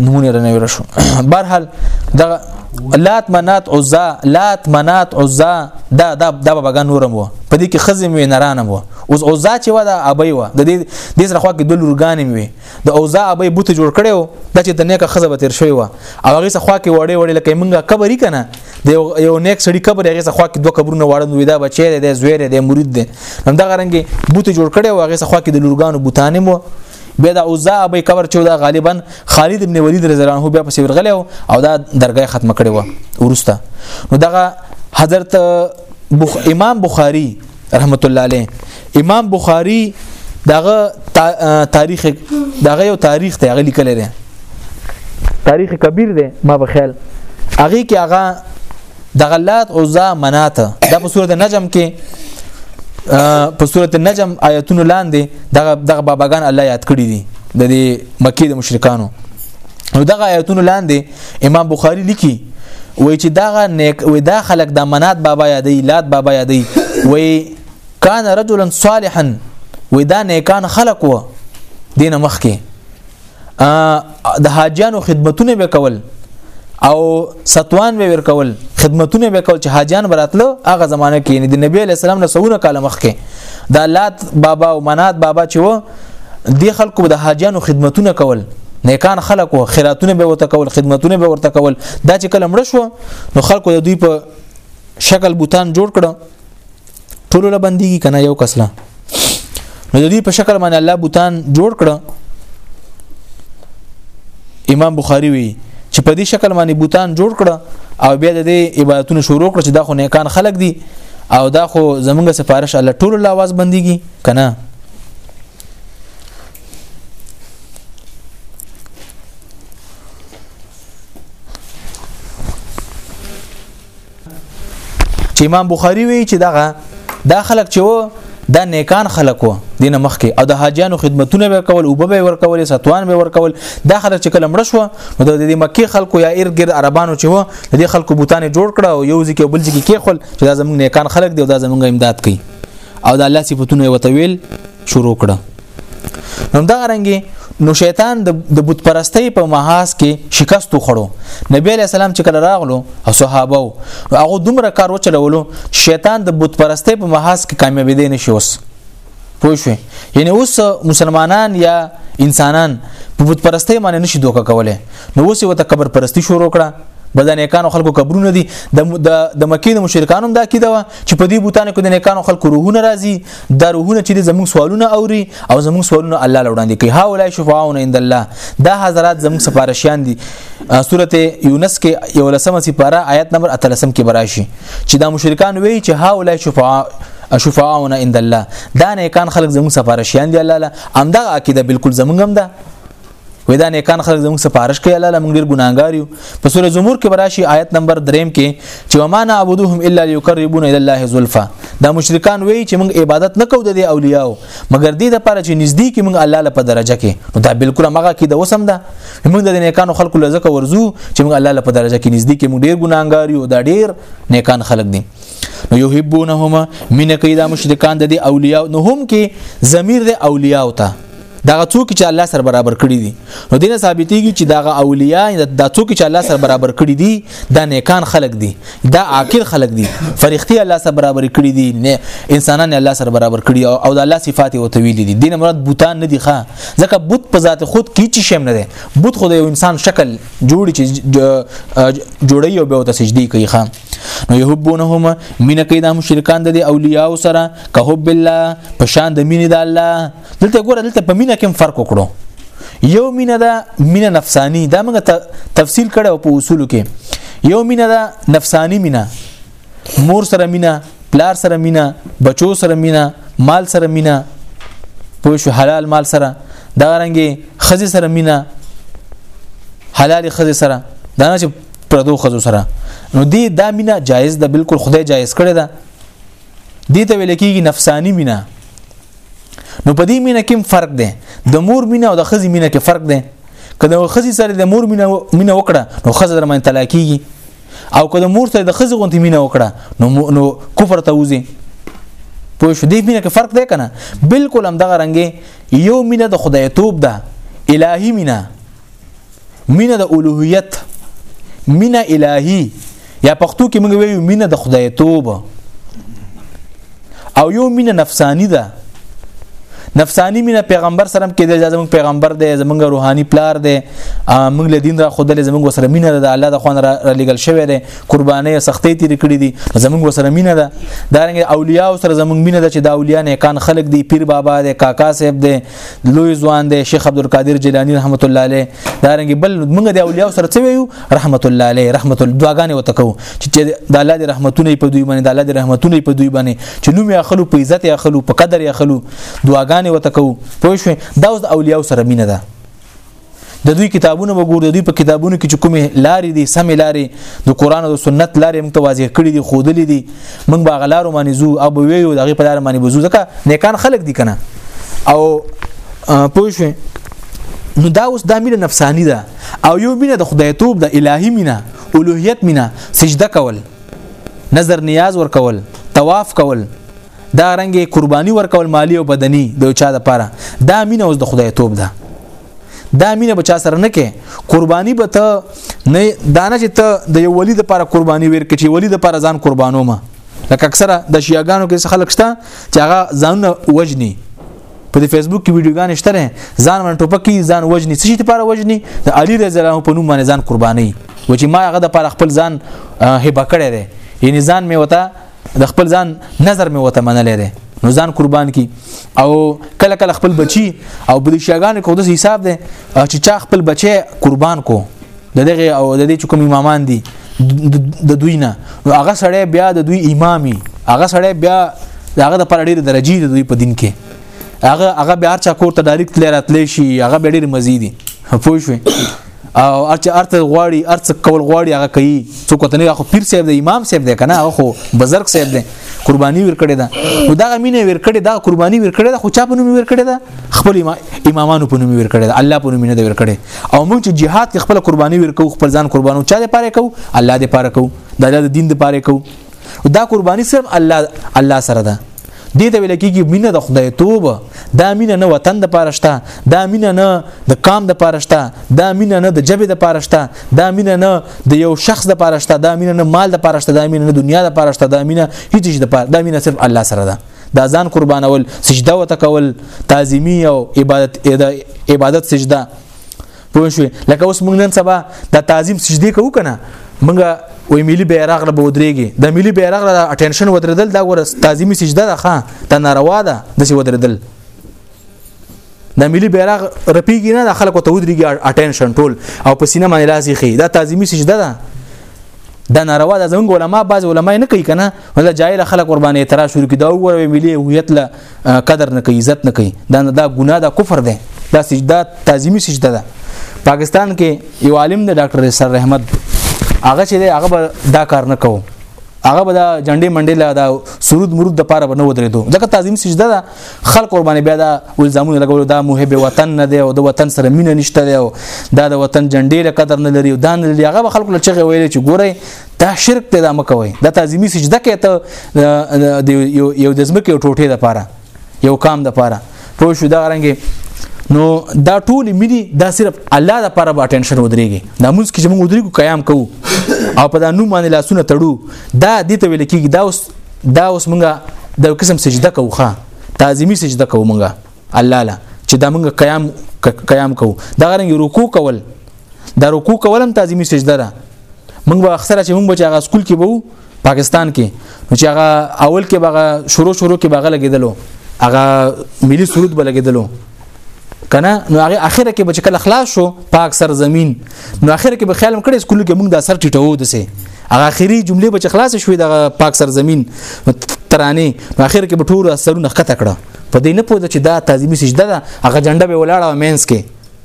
نمونه رنه ورشو برحال دغه لات منات عزا لات منات عزا دا دا دا بابا نورم وو په دې کې خزم وی نرانم وو اوس عزا چې و دا ابي و د دې د سره خوا کې د لورګانم وی د اوزا ابي بوت جوړ کړو د چې د نیکه خزه به تیر شوی و او هغه څخه خوا کې وړې وړې لکه مونږه قبر یې کنه د یو نیک سړي قبر هغه څخه خوا کې دوه قبرونه واړن وې دا بچی دی زوی دی مرید دی نن دا غرنګ بوت جوړ کړو هغه څخه خوا کې د لورګانو بوتانه مو بیا د اوزا به کور چې دا غالبا خالد ابن ولید رضی الله عنه بیا پسې ورغلی او دا درګه ختم کړي و ورسته نو دغه حضرت بخ... امام بخاری رحمت الله علیه امام بخاری دغه تاریخ دغه یو تاریخ ته غلی کړی دی تاریخ کبیر دی ما په خیال هغه کې هغه د غلات عزا منات د په صورت نجم کې په صورت نجم آیتونو لاندې دغه دغه باباګان الله یاد کړی دي د مکی د مشرکانو نو دغه آیتونو لاندې امام بخاری لیکي وای چې دا نیک وای دا خلک د منات بابا یادې لات بابا یادې وای کان رجلا صالحا وای دا نیکان خلق و دینه مخ کې د حاجانو خدمتونه به کول او ستوان به ورکول خدمتونه به کول چې حاجان براتلو هغه زمانه کې یعنی د نبی له سلام نه سونه کال مخکې د لات بابا او منات بابا چې و دی خلکو به د حاجیانو خدمتونه کول نیکان خلک وو خیراتونه به ورته کول خدمتونه به ورته کول دا چې کله مړ شو نو خلکو د دوی په شکل بوتان جوړ کړه ټولو له بنديږي کنه یو کس لا نو د دوی په شکل باندې الله بوتان جوړ کړه امام بخاری وی چې په دې شکل باندې بوتان جوړ کړه او بیا د دې عبادتونو شروع کړ چې دا خو نیکان خلک دي او دا خو زمونږ سفارش الله ټول لاواز بنديږي کنه چې امام بخاری وی چې دغه دا خلک چې وو دا نیکان خلک وو دینه مخکې او د حاجیانو خدمتونه به کول او به ور کول ستوان به ور کول دا خلک چې کلم رشوه نو د دې مکی خلکو یا ایرګر عربانو چې وو د دې خلکو بوتانه جوړ کړه او یو ځکه بل ځکه کې خل چې دا زمونږ نیکان خلک دی او دا زمونږ امداد کوي او د الله صفاتونه وته ویل شروع کړه نو دا رنګي نو شیطان د بت پرستۍ په محاس کې شکست وخړو نبی علی السلام چې کله راغلو او صحابه او هغه دومره کار وچلولو شیطان د بت پرستۍ په محاس کې کامیابی دی نشي اوس پوه شو یعنی اوس مسلمانان یا انسانان په بت پرستۍ باندې نشي دوکه کوله نو اوس یو ته قبر پرستی شروع کړه بدنه کانو خلکو قبرونه دي د د مکې د مشرکانو دا کیده چې په دې بوتانو کې د نیکانو خلکو روحونه راځي دا روحونه چې زموږ سوالونه اوري او زموږ سوالونه الله لوړاندې کوي ها ولای شفاعون عند الله دا حضرات زموږ سفارشیان دي سورته یونس کې یو لسمه سپاره آیت نمبر 13 کې براشي چې دا مشرکان وایي چې ها ولای شفاع شفاعون عند الله دا نیکان خلک زموږ سفارشیان دي الله له امدا عقیده بالکل زموږ هم ده وې دا نیکان خلک زموږ سفارش کوي الله موږ ډیر ګناګار یو په سوره زمر کې براشي آیت نمبر 3 کې چې وما نعبدهم الا ليقربون الى الله زلفا دا مشرکان وایي چې موږ عبادت نه کوو د اولیاءو مګر دې د پاره چې نږدې کې موږ الله لپاره درجه کې نو دا بالکل هغه کې د وسم ده موږ د نیکانو خلکو لزکه ورزو چې موږ الله لپاره درجه کې نږدې کې موږ ډیر ګناګار یو دا ډیر نیکان خلک دي نو یحبونهما من کیدا مشرکان د اولیاء نو هم کې ضمیر د اولیاء ته دغه څوک چې الله سره برابر کړی دي نو دینه ثابتېږي چې دغه اولیاء د څوک چې الله سره برابر کړی دي دا نیکان خلق دي دا عاقل خلق دي فرښتي الله سره برابر کړی دي نه انسانان الله سره برابر کړی او او د الله صفات او تویل دي دینه مراد بوتان نه دي ښه ځکه بوت په ذات خود کې چی شم نه دي بوت خو د انسان شکل جوړ چې جوړي او به ته سجدي کوي ښه نو يحبونهم مين کوي د مشرکان د اولیاء سره که حب الله په شان د مين د الله دلته ګوره دلته په مين کې فرق وکړو یو مینه ده مینه نفسانی دا موږ تفصیل کړو په اصولو کې یو مینه ده نفسانی مینه مور سره مینه پلار سره مینه بچو سره مینه مال سره مینه پوه شو حلال مال سره دا رنګي خزي سره مینه حلال خزي سره دا نه چې پردو خزو سره نو دی دا مینا جایز ده بالکل خدای جایز کړی ده دې ته ویل کېږي نفسانی مینا نو په دې مینا کې فرق دی د مور مینا او د خزي مینا کې فرق دی کله خزي سره د مور مینا مینا وکړه نو خزه در باندې طلاق کیږي او کله مور سره د خزي غونتی مینا وکړه نو نو کفر ته وځي پوه شو دې مینا کې فرق دی کنه بالکل هم دغه رنګي یو مینا د خدای توپ ده الهي مینا مینه د الوهیت مینه الهی یا پښتو کې موږ ویو مینه د خدای توب او یو مینه نفسانی ده نفسانی مینه پیغمبر سره کې د زموږ پیغمبر دی زموږ روحاني پلار دی موږ له دین را خودلې زموږ سره مینه ده د الله د خوان را لګل شوی دی قربانې سختې تیر کړې دي زموږ سره مینه ده دا رنګ اولیاء سره زموږ مینه ده چې دا اولیاء نه کان خلق دی پیر بابا دی کاکا صاحب دی لوی ځوان دی شیخ عبد القادر جیلانی رحمت الله علیه دا رنګ بل موږ د اولیاء سره څه ویو رحمت الله علیه رحمت الله دعاګانې وتکو چې د الله د رحمتونو په دوی باندې د الله د رحمتونو په دوی باندې چې نوم یې اخلو په عزت یې اخلو په قدر یې اخلو دعاګانې وتکو پوه شو دا اوس د اولیاء سره مینه ده د دوی کتابونه وګورئ دوی په کتابونو کې چې کومې لارې دي سمې لارې د قران او سنت لارې موږ ته واضح کړې دي خودلې دي موږ به غلارو باندې زو او به ویو دغه په لار باندې بزو ځکه نیکان خلق دي کنه او پوه شئ نو دا اوس دا مینه نفسانی ده او یو مینه د خدای توب د الهی مینه اولوهیت مینه سجده کول نظر نیاز ور کول طواف کول دا رنګ قرباني ورکول مالی او بدني د چا د پاره دا مینه اوس د خدای توپ ده دا مینه به چا سره نه کې قرباني به ته نه دانه چې ته د یو ولی د لپاره قرباني ورکې چې ولی د لپاره ځان قربانو ما لکه اکثره د شیعاګانو کې خلک شته چې هغه ځانونه وجني په فیسبوک کې ویډیوګانې شته ځان باندې ټوپکی ځان وجني څه شي لپاره وجني د علي رضی الله عنه په نوم باندې ځان قرباني و چې ما هغه د لپاره خپل ځان هبه کړی دی یعنی ځان مې وته د خپل ځان نظر مې وته منلې ده نو ځان قربان کی او کله کله خپل بچي او بل شیګان کو د حساب ده چې چا خپل بچي قربان کو دغه او د دې کوم امامان دي د دوی نه نو هغه سړی بیا د دوی امامي هغه سړی بیا هغه د پر ډیر درجه د دوی په دین کې هغه هغه بیا چا کوته ډایرکټ لراتلی شي هغه ډیر مزيدي پوه شئ او ارچ ارته غواړي ارڅ کول غواړي هغه کوي څوک ته نه خو پیر صاحب د امام صاحب دی کنه هغه خو بزرګ صاحب دی قرباني ور کړی دا خو دا مینه ور کړی دا قرباني ور کړی دا خو چا په نوم ور کړی دا خپل امامانو په نوم ور کړی دا الله په نوم نه ور کړی او موږ چې jihad کې خپل قرباني ور کوو خپل ځان قربانو چا دې پاره کوو الله دې پاره کوو د الله د دین دې پاره کوو دا قرباني صرف الله الله سره ده دې ته ویل کېږي مینه د خدای توب دا مینه نه وطن د پارشته دا مینه نه د قام د پارشته دا مینه نه د جبه د پارشته دا مینه نه د یو شخص د پارشته دا مینه نه مال د پارشته دا مینه نه دنیا د پارشته دا مینه هیڅ شي د پارشته دا مینه صرف الله سره ده دا ځان قربانول سجده وتکول تعظیمی او عبادت عبادت سجده پوه شو لکه اوس موږ نن سبا د تعظیم سجدي کوو کنه موږ وې ملي بیرغ له بودريږي د ملي بیرغ له اټینشن ودرېدل دا ور تعظیمي سجده ده ښه دا ناروا ده د سی ودرېدل د ملي بیرغ رپیږي نه د خلکو ته ودرېږي اټینشن ټول او په سینه باندې لاسي خي دا تعظیمي سجده ده دا ناروا ده زموږ علما بعض علما نه کوي کنه ولا جاهل خلک قرباني اعتراض شروع کړي دا وګوره ملي هویت له قدر نه کوي عزت نه کوي دا دا ګناه دا کفر دی دا سجده تعظیمی سجده ده پاکستان کې یو عالم دی ډاکټر سر رحمت هغه چې هغه به دا کار نه کوو هغه به دا جنډې منډې لا دا سرود مرود د پاره بنو درېدو ځکه تعظیم سجده ده خلک قرباني بیا دا الزامونه لګول دا محب وطن نه دی او د وطن سره مینه نشته دی او دا د وطن جنډې له قدر نه لري او دا نه لري هغه خلکو له چغه ویل چې ګوره دا شرک ته دا مکوي دا تعظیمی سجده کې ته یو د زمکه ټوټه د پاره یو کام د پاره پوه شو دا رنګ نو دا ټول ملي دا صرف الله د پاره به ټینشن ودرېږي دا موږ کې چې موږ ودرېږو قیام کوو او په دا نو باندې لاسونه تړو دا دې ته ویل کېږي دا اوس دا اوس موږ د قسم سجده کوو ښا تعظیمی سجده کوو موږ الله لا چې دا موږ قیام قیام کوو دا رنګ رکوع کول دا رکوع کول هم تعظیمی سجده ده موږ به اکثره چې موږ به چې هغه سکول کې وو پاکستان کې نو چې هغه اول کې به شروع شروع کې به لګیدلو هغه ملي سرود به لګیدلو کنه نو هغه اخر کې به کله خلاص شو پاک سر زمين نو اخر کې به خیال کړی سکول کې موږ د سر ټټو دسه هغه اخري جمله به خلاص شوې د پاک سر زمين ترانه نو اخر کې به ټول سرونه خطه کړه په دې نه پوهه چې دا تعظیمی سجده ده هغه جنډه به ولاړه مینس کې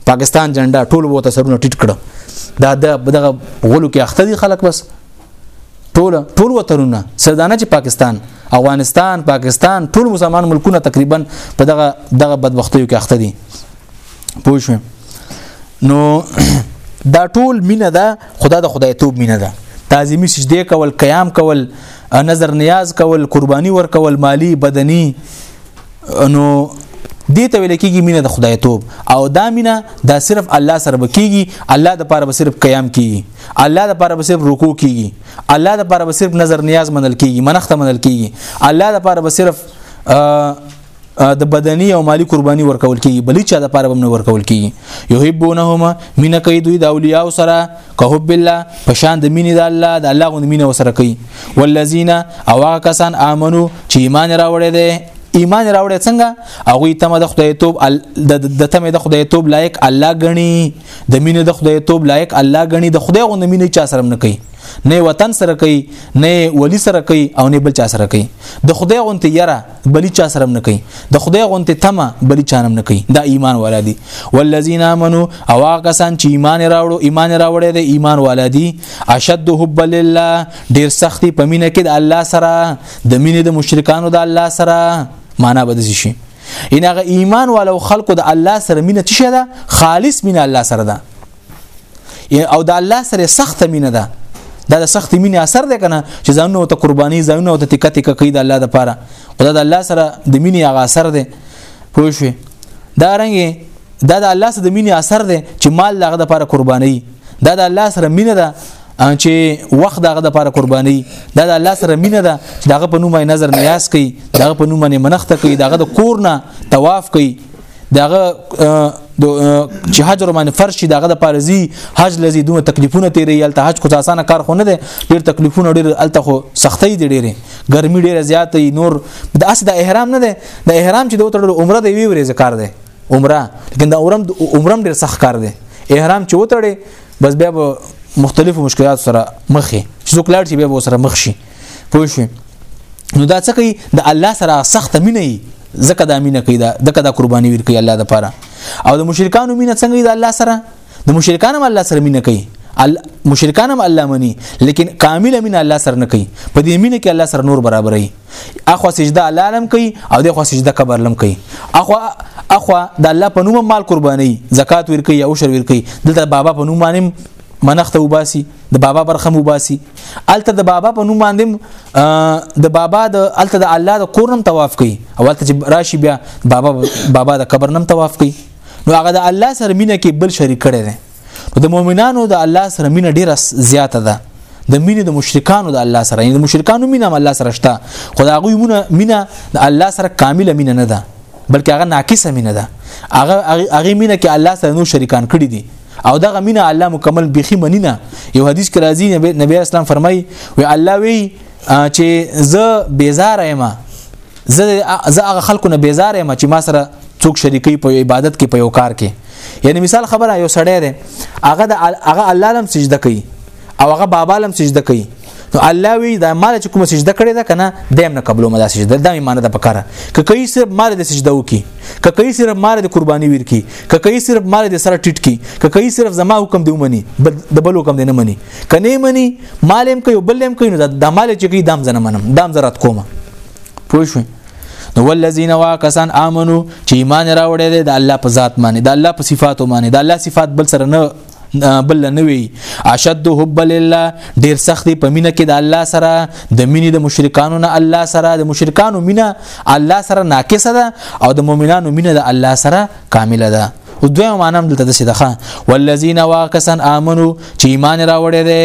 پاکستان جنډا ټول وو ته سرونه ټیټ کړو دا دغه غلو کې اخته دي خلک بس ټول ټول وطنونه سردانه چې پاکستان افغانستان پاکستان ټول مسلمان ملکونه تقریبا په دغه دغه بدبختیو کې اخته دي پوه شو نو دا ټول مینه ده خدا د خدای توب مینه ده تعظیمی سجده کول قیام کول نظر نیاز کول قربانی ور کول مالی بدنی نو دې ته ویل کېږي مینه د خدای توب او دا مینه دا صرف الله سره بکیږي الله د پاره به صرف قیام کیږي الله د پاره به صرف رکوع کیږي الله د پاره به صرف نظر نیاز منل کیږي منخت منل کیږي الله د پاره به صرف د بدني او مالی قرباني ورکول کیږي بلې چا د پاره بم نه ورکول کیږي یحبونهما مینه کوي دوی د اولیاء سره که حب الله په شان د مینې د الله د الله غو مینه وسره کوي والذین او هغه کسان امنو چې ایمان راوړی دی ایمان راوړی څنګه هغه تم د خدای توب د تم د خدای توب لایق الله غني د مینې د خدای توب لایق الله غني د خدای غو مینه چا سره نه کوي نه وطن سره کوي نه ولی سره کوي او نه بل چا سره کوي د خدای غونته یره بلی چا سره نه کوي د خدای غونته تما بلی چا نه کوي دا ایمان والا دي والذین امنو او هغه کسان چې ایمان راوړو ایمان راوړی دی ایمان والا دي اشد حب لله ډیر سختی په مینه کې د الله سره د مینې د مشرکانو د الله سره معنا بده شي ان هغه ایمان والو خلکو د الله سره مینه تشه ده خالص مینه الله سره ده یعنی او د الله سره سخت مینه ده دا د سخت مینې اثر دی کنه چې ځانونه ته قرباني ځانونه ته تکه تکه کوي د الله لپاره خدای د الله سره د مینې هغه اثر دی پوه شئ دا رنګ دا د الله سره د مینې اثر دی چې مال دغه لپاره قرباني دا د الله سره مینه ده چې وخت دغه لپاره قرباني دا د الله سره مینه ده چې دغه په نوم نظر نیاز کوي دغه په نوم منښت کوي دغه د کور نه طواف کوي داغه د چې حج رومانه فرض شي داغه د پارزي حج لذي دوه تکلیفونه تیرې یل ته حج کو اسانه کار خو نه دی ډیر تکلیفونه ډیر الته خو سختي دي ډیره ګرمي ډیره زیاتې نور د اس د احرام نه دی د احرام چې دوه تړل عمره دی وی ورې ذکر دی عمره لیکن د عمرم عمرم ډیر سخت کار دی احرام چې وتړي بس بیا مختلفو مشکلات سره مخ شي څوک لاړ شي بیا سره مخ شي پوه شئ نو دا څه کوي د الله سره سخت مینه وي ځکه دا مینه کوي دا دغه د قرباني ور کوي الله لپاره او د مشرکانو مینه څنګه وي د الله سره د مشرکانو الله سره مینه کوي مشرکان هم الله مني لیکن کامل مين الله سره نه کوي په دې مين کې الله سره نور برابرې اخو سجده الله علم کوي او د خو سجده قبر لم کوي اخو اخو د الله په نوم مال قرباني زکات ور کوي او شر ور کوي دلته بابا په نوم باندې منخته وباسي د بابا برخه وباسي الته د بابا په نوم باندې د بابا د الته د الله د کور نم طواف کوي او الته چې راشي بیا بابا بابا د قبر نم طواف کوي نو هغه د الله سره مینه کې بل شریک کړي دي نو د مؤمنانو د الله سره مینه ډیره زیاته ده د مینې د مشرکانو د الله سره یعنی د مشرکانو مینه الله سره شته خدای غوی مینه د الله سره کامله مینه نه ده بلکې هغه ناقصه مینه ده هغه هغه مینه کې الله سره نو شریکان کړی دي او دغه مینه الله مکمل بيخي منینه یو حدیث کې راځي نبی نبی اسلام فرمایي وی الله وی چې زه بیزار یم زه زه هغه خلکو نه بیزار یم چې ما سره څوک شریکي په عبادت کې په یو کار کې یعنی مثال خبره یو سړی دی هغه د هغه الله لم سجده کوي او هغه بابا لم سجده کوي نو الله وی دا مال چې کوم سجده کړی دا کنه دیم نه قبلو مدا سجده دا ایمان ده پکاره ک کای صرف مال د سجده وکي ک کای صرف مال د قرباني ور کی ک کای صرف مال د سره ټټ کی ک کای صرف زما حکم دی ومني د بل حکم دی نه مني ک نه مني مالم کوي بلم کوي نو دا مال چې کوي دام زنه منم دام زرات کوم پوه شو نو ولذین واکسان امنو چې ایمان راوړی دی د الله په ذات باندې د الله په صفاتو باندې د الله صفات بل سره نه بل نه وی اشد حب لله ډیر سخت په مینه کې د الله سره د مینې د مشرکانو نه الله سره د مشرکانو مینه الله سره ناقصه ده او د مؤمنانو مینه د الله سره کامله ده او دوی معنی هم دلته د صدقه والذین واکسن امنو چې ایمان راوړی دی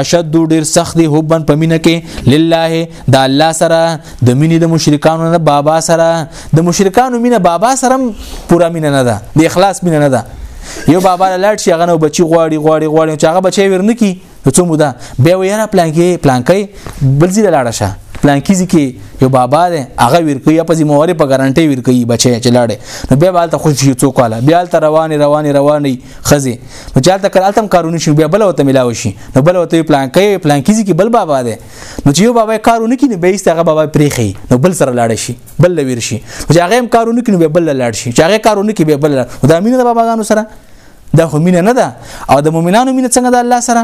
اشد ډیر سخت دی حبن په مینه کې لله د الله سره د مینې د مشرکانو نه بابا سره د مشرکانو مینه بابا سره پورا مینه نه ده د اخلاص مینه نه ده یو بابا لاړ شي هغه نو بچي غواړي غواړي غواړي چې هغه بچي ورنه کی څه موده بیا ویره پلانکی پلانکی بل ځای لاړ شه پلانکی ځکه یو بابا دی هغه ورکی په ذمہ واري په ګارانټي ورکی بچي چې لاړ نو بیا بالته خوشي څوک والا بیا تر رواني رواني رواني خزي نو چې هلته کله تم کارونه شي بیا بل وته ملاو شي نو بل وته پلان کوي پلان کیږي کې بل بابا دی نو چې یو بابا کارونه کوي نو به یې هغه بابا پریخي نو بل سره لاړ شي بل لویر شي چې هغه هم کارونه کوي نو بل لاړ شي چې هغه کارونه کوي بل لاړ دا مینه د باباګانو سره دا خو مینه نه ده او د مؤمنانو مینه څنګه ده الله سره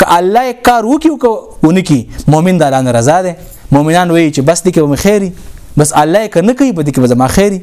ک الله یک کار وکي او ونکي مؤمن د الله نه رضا ده مؤمنان وایي چې بس دې کې به خیری بس الله یک نه کوي په دې کې به زما خیری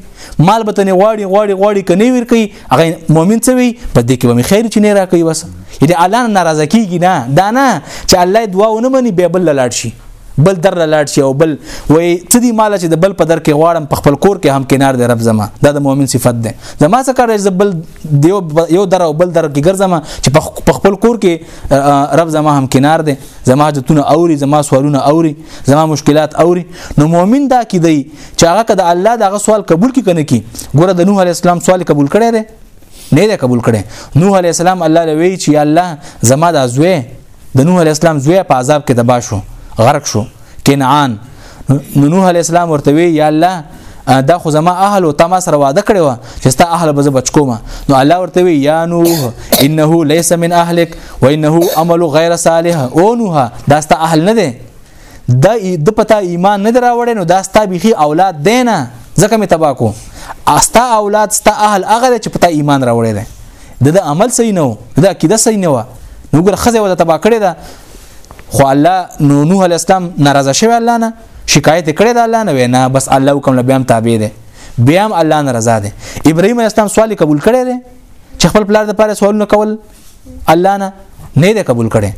مال به تنه غواړي غواړي غواړي کني ور کوي هغه مؤمن څه وي په دې کې به خیری چې نه را کوي وس دې الله ناراضه کیږي نه دا نه چې الله دعا ونه مني به بل لاړ شي بل در لاړ شي او بل وای څه دی مال چې د بل په در کې غواړم په خپل کور کې هم کنار دی رب زما دا د مؤمن صفت ده زما څخه کار چې بل دیو یو در او بل در کې ګرځم چې په خپل کور کې رب زما هم کنار دی زما حاجتونه اوري زما سوالونه اوري زما مشکلات اوري نو مؤمن دا کې دی چې هغه کده الله دغه سوال قبول کې کنه کی ګوره د نوح علی السلام سوال قبول کړی دی نه دی قبول کړی نوح علی السلام الله لوي چې الله زما د ازوي د نوح علی السلام زوی په عذاب کې تبا شو غرق شو کنعان نو نوح علی السلام ورته وی یا الله دا خو زما اهل او تما سره وعده کړی و چې ستا اهل به بچ کوم نو الله ورته وی یا نوح انه ليس من اهلك وانه عمل غیر صالح او نوح دا ستا اهل نه دی دا د پتا ایمان نه دراوړې نو دا ستا بيخي اولاد دینه ځکه می تبا کو استا اولاد ستا اهل هغه چې پتا ایمان راوړې ده د د عمل صحیح نه و د عقیده صحیح نه و نو ګر خزه وته تبا کړې ده خو الله نو نوح علی السلام ناراضه شوی الله نه شکایت کړې ده الله نه وینا بس الله حکم لبیام تابع ده بیام الله ناراضه ده ابراهیم علی السلام سوال قبول کړی ده چې خپل پلار د پاره سوالونه کول الله نه نه دی قبول کړي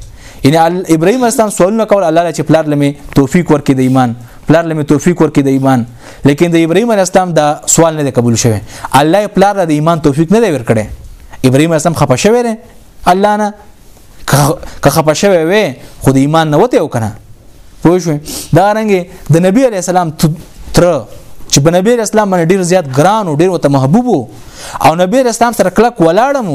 یعنی ابراهيم اسلام سوالونه کول الله چې پلار لمه توفیق ورکړي د ایمان پلار لمه توفیق ورکړي د ایمان لیکن د ابراهيم اسلام دا سوال نه قبول شوی الله پلار د ایمان توفیق نه دی ورکړي ابراهيم اسلام خپه شوی دی الله نه که خپه شوی وي خو د ایمان نه وته وکنه پوه شو دا رنګ د نبی عليه السلام تر چې په نبی اسلام باندې ډیر زیات ګران او ډیر وته محبوب او نبی اسلام سره کلک ولاړم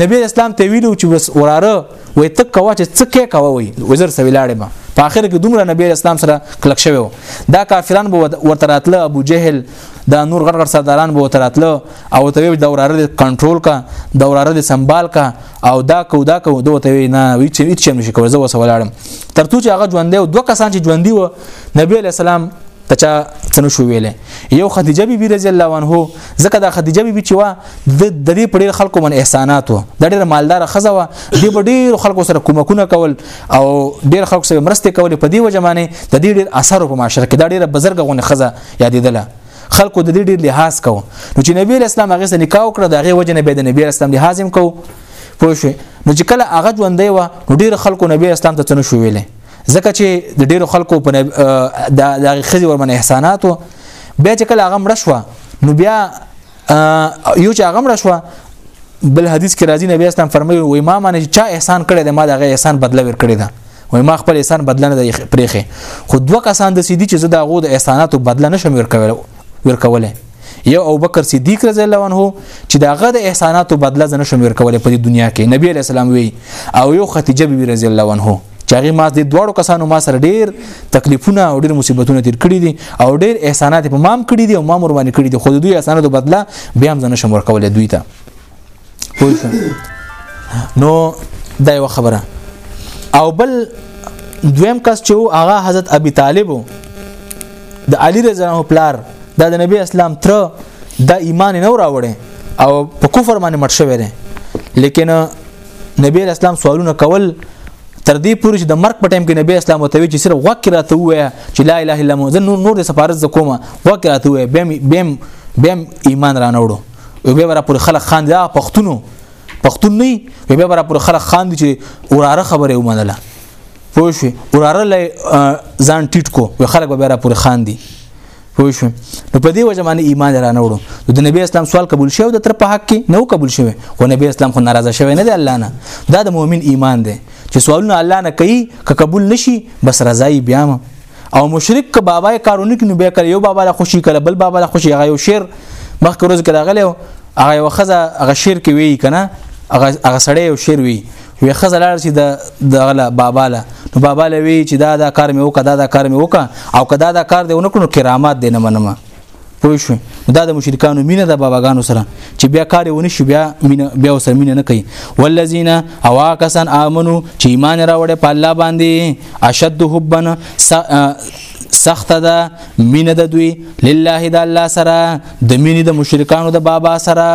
نبی اسلام ته ویلو چې بس وراره وای ته کوا چې څه کې کوا وای وزر سویلاړې ما په اخر کې دومره نبی اسلام سره کلک شوی دا کافران به ورته راتله ابو جهل دا نور غړ غړ سرداران به ورته راتله او ته وی دا وراره کنټرول کا دا وراره سنبال کا او دا کو دا کو دوه ته نه وی چې هیڅ نشي کوي زه وسولاړم ترڅو چې هغه ژوندې او دوه کسان چې ژوندې و نبی اسلام ته چا څه نشو ویلې یو خدیجه بی بی رضی الله عنها ځکه دا خدیجه بی بی چې وا د دې په ډیر خلکو باندې احسانات و د ډیر مالدار خزه و د په ډیر خلکو سره کومکونه کول او ډیر خلکو سره مرسته کول په دې وجه باندې د دې ډیر اثر په معاشره کې دا ډیره بزرګه غونه خزه یادېدله خلکو د دې ډیر لحاظ کو نو چې نبی اسلام هغه سره نکاح وکړ دا غي وجه نه به د نبی اسلام لحاظ هم کو پوه شو نو چې کله هغه ژوندې و ډیر خلکو نبی اسلام ته څه نشو ویلې ځکه چې د ډیرو خلکو په د د خزي ورمن احسانات وو بیا چې کله هغه مړ شو نو بیا یو چې هغه مړ شو بل حدیث کې راځي نبی اسلام فرمایي وای ما باندې چا احسان کړی دی ما دغه احسان بدله ور کړی ده وای ما خپل احسان بدله نه دی پرېخه خو دوه کسان د سیدی چې زه د غو د احساناتو بدله نشم ور کول ور کوله یو او بکر صدیق رضی الله عنه چې داغه د احساناتو بدله زنه شمیر کوله په دنیا کې نبی علی السلام وی او یو خدیجه بی رضی الله عنه چې هغه ما د دواړو کسانو ما سره ډیر تکلیفونه او ډیر مصیبتونه تیر کړی دي او ډیر احسانات په مام کړی دي او ما مور باندې کړی دي خو دوی احسانات بدله بیا هم ځنه شمور کولې دوی ته نو دا یو خبره او بل دویم کس چې هغه حضرت ابي طالب د علي رضی الله پلار دا د نبی اسلام تر د ایمان نه راوړې او په کفر باندې مړ شوی دی لیکن نبی اسلام سوالونه کول تر دې پورې چې د مرګ په ټایم کې نبی اسلام ته وی چې صرف غوږ کې راته وایي چې لا اله الا الله نور نور د سفارت ز کومه غوږ کې راته وایي بیم بیم بیم ایمان را نوړو او به را پر خلک خان دا پښتونو پښتون نه وي به را پر خلک خان دي چې اوراره خبره ومنله پوه شو اوراره ځان ټیټ کو خلک به را پر خان دي پوه شو نو په دې وجه باندې ایمان را نه وړو د نبی اسلام سوال قبول شوی د تر په حق کې نو قبول شوی خو نبی اسلام خو ناراضه شوی نه دی الله نه دا د مؤمن ایمان دی چې سوالونه الله نه کوي که قبول نشي بس رضای بیا ما او مشرک که بابا کارونه کې نو بیا کړي یو بابا له خوشي کړي بل بابا له خوشي هغه یو شعر مخکې روز کې راغلی هغه یو خزه هغه شعر کې وی کنه هغه هغه سړی یو شعر وی وی خزه لار چې د دغه بابا له نو بابا له وی چې دا دا کار مې وکړه دا دا کار مې وکړه او کدا دا کار دی ونکړو کرامات دی نه منم پوه شو دا د مشرکانو مینه د باباګانو سره چې بیا کار ونه شو بیا مینه بیا سره مینه نه کوي والذین اوا کسان امنو چې ایمان راوړې په الله باندې اشد حبنا سخت ده مینه د دوی لله د الله سره د مینې د مشرکانو د بابا سره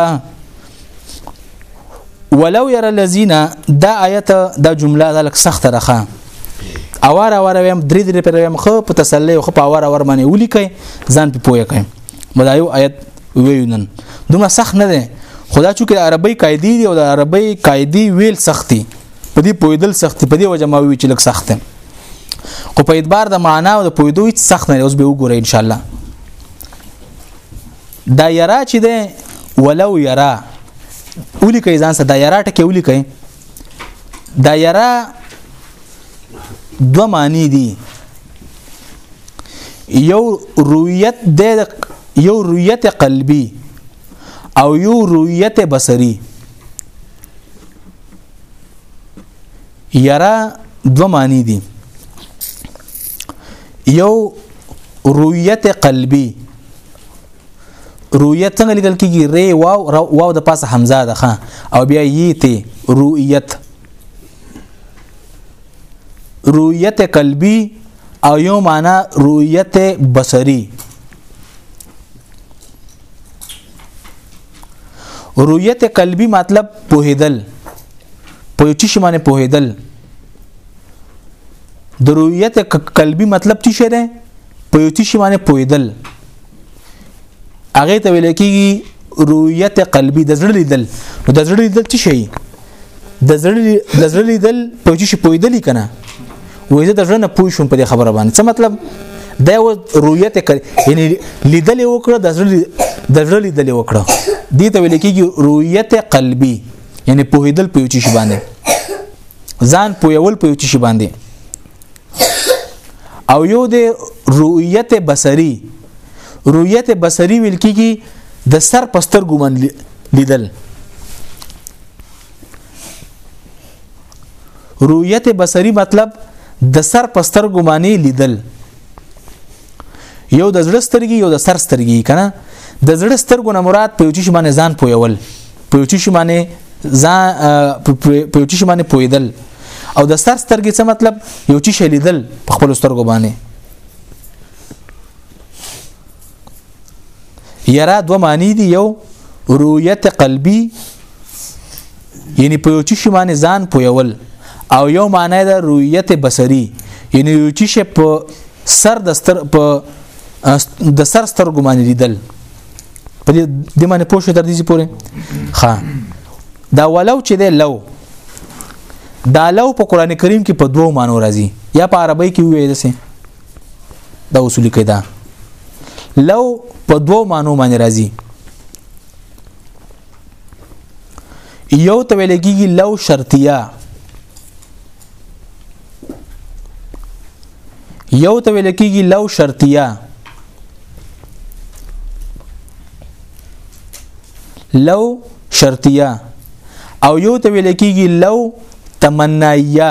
ولو ير الذين دا آیت دا جمله دا لک سخت راخه اوار اوار ویم درې درې پر ویم خو په تسلی خو په اوار اوار باندې ولیکي ځان په پوهه کوي مدا یو آیت ویونن دومره سخت نه دی خدا چې د عربی قاعده دی او د عربی قاعده ویل سختي په دې پویدل سختي په دې وجه ما وی چې لک سخت دی خو په اعتبار د معنا او د پویدو هیڅ سخت نه اوس به وګورئ ان شاء الله دا یرا چې ده ولو یرا اولی کوي ځان سره دا یرا ټکی اولی کوي دا یرا دو معنی دي یو رویت د یو رویت قلبی او یو رویت بصری یرا دو معنی دي یو رؤیت قلبی رؤیت څنګه لیکل کیږي ری واو واو د پاسه حمزه ده ښه او بیا یی ته رؤیت رؤیت قلبی او یو معنا رؤیت بصری رؤیت قلبی مطلب پوهیدل په یو چی باندې پوهیدل د رؤیت قلبی مطلب څه شی دی په یو چی باندې پوهیدل هغه ته ویل کېږي رؤیت قلبی د زړه لیدل د زړه لیدل څه شي د زړه د زړه لیدل په چې پویدلی کنه وې زه د زړه نه پوي شوم په خبره باندې څه مطلب دا و رؤیت کړ یعنی لیدل وکړه د زړه د زړه لیدل وکړه دې ته ویل کېږي رؤیت قلبي یعنی پوهیدل په چې باندې ځان پویول په چې باندې او یو د رؤیت بصری رؤیت بصری ویل کېږي د سر پستر ګومن لیدل رؤیت بصری مطلب د سر پستر ګمانه لیدل یو د زړه سترګي یو د سر سترګي کنه د زړه سترګو نه مراد په یوچی باندې ځان پویول په یوچی باندې ځان په یوچی باندې پویدل او د سر سترګي څه مطلب یوچی شلیدل په خپل سترګو باندې یرا دوه معنی دی یو رؤیت قلبی یعنی په یو چی باندې ځان پویول او یو معنی ده رؤیت بصری یعنی یو چی په سر د ستر په د سر سترګو باندې لیدل په دې د باندې پوه شو تر دې پورې ها دا ولو چې ده لو دا لو په قران کریم کې په دوو مانو راځي یا په عربی کې وې ده دا اصول کې دا لو په دوو مانو باندې راځي یو ته ویل کېږي لو شرطیه یو ته ویل کېږي لو شرطیه لو شرطیه او یو ته ویل کېږي لو تمنایه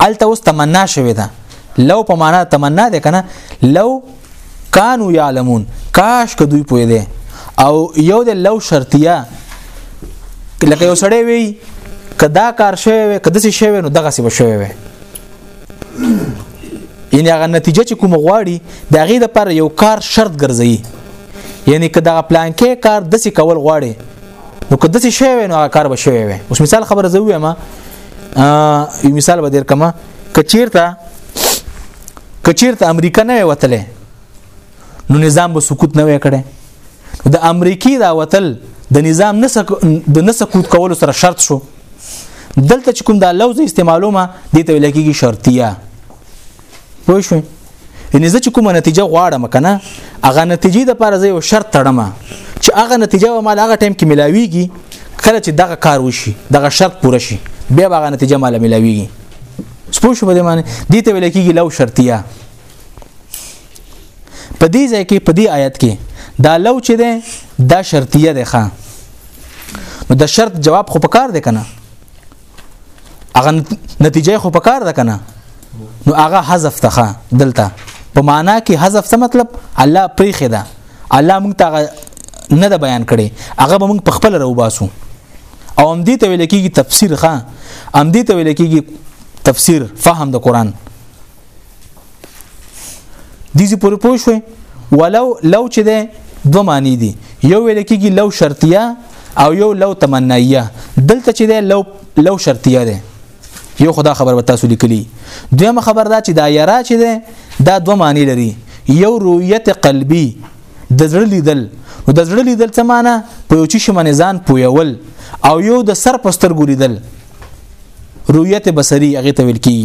الته اوس تمنا شوی ده لو په معنا تمنا ده کنه لو کانو یعلمون کاش که دوی پوی دي او یو د لو شرطیه لکه یو سړی وی کدا کار شوی وي کدا څه شوی نو دغه څه بشوي وي یعنی هغه نتیجه چې کوم غواړي د هغه لپاره یو کار شرط ګرځي یعنی کدا پلان کې کار د څه کول غواړي نو که داسې شی وي نو هغه کار به شوی وي اوس مثال خبره زه وایم یو مثال به درکم کچیرته کچیرته امریکا نه وتله نو نظام به سکوت نه وکړي د امریکای دا وتل د نظام نه د نه سکوت کولو سره شرط شو دلته چې کوم دا لوز استعمالومه د ته لکېږي شرطیه پوه شو یعنی زه چې کومه نتیجه غواړم کنه هغه نتیجې د پاره زه یو شرط تړم چې هغه نتیجه و مال هغه ټایم کې ملاویږي کله چې دغه کار وشي دغه شرط پوره شي بیا هغه نتیجه مال ملاویږي سپوږ شو بده معنی دي ته ویل کېږي لو شرطیه په دې ځای کې په دې آیت کې دا لو چې ده دا شرطیه ده ښا نو د شرط جواب خو پکار دی کنه هغه نتیجه خو پکار ده کنه نو هغه حذف تخه دلته په معنا کې حذف څه مطلب الله پریخه ده الله موږ ته نه ده بیان کړي هغه به موږ په خپل راو باسو او ام دې ته ویل کېږي تفسیر ښا ام دې ته ویل کېږي تفسیر فهم د قران دیزی پورې پوه شوي ولو لو چې ده دوه معنی دي یو ویل کېږي لو شرطیه او یو لو تمنایه دلته چې ده لو لو شرطیه ده یو خدا خبر به تاسو لیکلی دویمه خبر دا چې دا یرا چې ده دا دوه معنی لري یو رؤیت قلبي د زړه لیدل نو د زړه لیدل څه معنی په یو چی شمنځان پویول او یو د سر پستر ګوریدل رؤیت بصری هغه ته ویل کی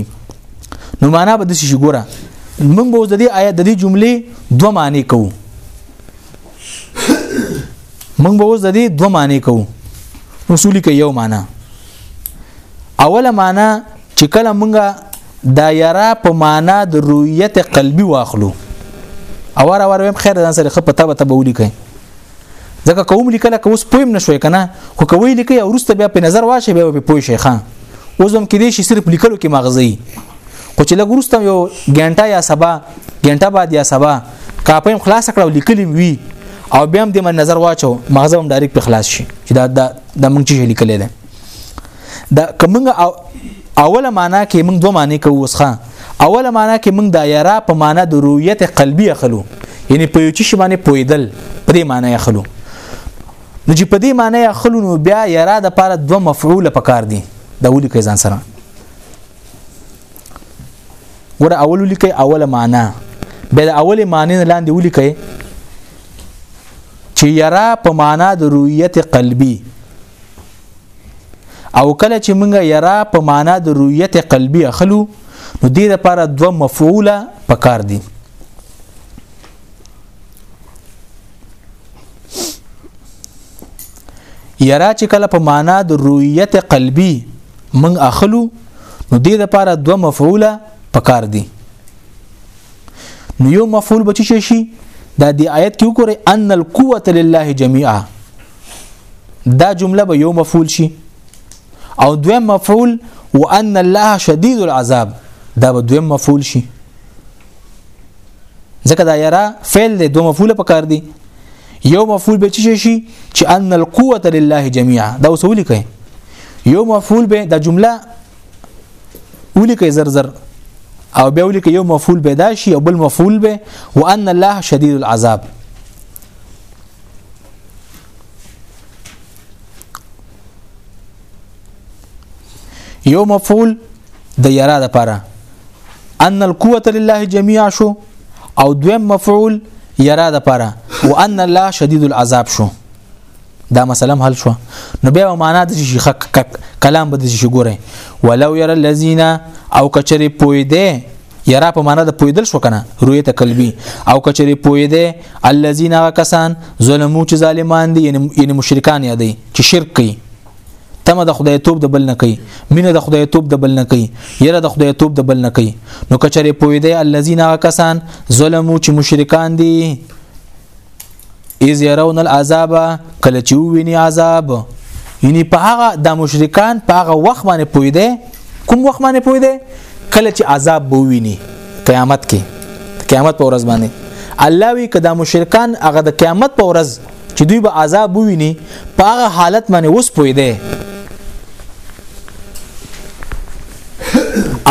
نو معنا به د شي ګوره موږ به د دې آیت د دې جملې دوه معنی کوو موږ به اوس د دې دوه معنی کوو اصولي کې یو معنی اوله معنی چې کله موږ دا یرا په معنی د رؤیت قلبي واخلو اور اور ویم خیر ځان سره خپه تبه تبه ولي کوي ځکه کوم لیکل که اوس پویم نشوي کنه خو کوي لیکي او ورسته بیا په نظر واشه بیا په پوي شي خان اوس هم کې دي شي صرف لیکلو کې مغزي خو چې لګ ورسته یو ګنټه یا سبا ګنټه بعد یا سبا کاپیم خلاص کړو لیکلی وي او بیا هم د نظر واچو مغزه هم ډایرک په خلاص شي چې دا د مونږ چې لیکل دي دا کومه اوله معنا کې موږ دوه معنی کوو وسخه اوله معنا کې موږ د یرا په معنا د رؤیت قلبي اخلو یعنی په یو چی شی باندې پویدل په دې معنی اخلو نو چې په دې معنی اخلو نو بیا یرا د پاره دوه مفعول پکار دي دا ولي کوي ځان سره ګوره اول ولي کوي اوله معنا بیا د اول معنی لاندې ولي کوي چې یرا په معنا د رؤیت قلبي او کله چې موږ یرا په معنا د رؤیت قلبي اخلو نو دې لپاره دوه مفعوله پکار دي یرا چې کله په معنا د رؤیت قلبي موږ اخلو نو دې لپاره دوه مفعوله پکار دي نو یو مفعول بچی شي دا دی آیت کې وګوره ان القوه لله جميعا دا جمله به یو مفعول شي او دویم مفعول وان الله شدید العذاب دا به دویم مفعول شي ځکه دا یرا فعل دی دوه مفعول پکار دي یو مفعول به چی شي چې ان القوه لله جميعا دا وسولي کوي یو مفعول به دا جمله ولي کوي زر زر او به ولي کوي یو مفعول به دا شي او بل مفعول به وان الله شدید العذاب یو مفعول د یرا د پاره ان القوه لله جميعا شو او دویم مفعول یرا د پاره وان الله شدید العذاب شو دا مثلا حل شو نو بیا معنا د شي خک کلام به د شي ګوره ولو ير الذين او کچري پوي دي یرا په معنا د پویدل شو کنه رؤیت قلبی او کچری پویده الذين کسان ظلمو چې ظالمان دي یعنی مشرکان یادي چې شرک کوي تمه د خدای توپ د بل نه کوي مینه د خدای توپ د بل نه کوي یره د خدای توپ د بل نه کوي نو کچری پویده الذين کسان ظلمو چې مشرکان دي اذ يرون العذاب کله چې ویني عذاب یعنی په هغه د مشرکان په هغه وخت باندې پوي دي کوم وخت باندې پوي دي کله چې عذاب به ویني قیامت کې قیامت په ورځ باندې الله وی کدا مشرکان هغه د قیامت په ورځ چې دوی به عذاب وویني په هغه حالت باندې اوس پوي دي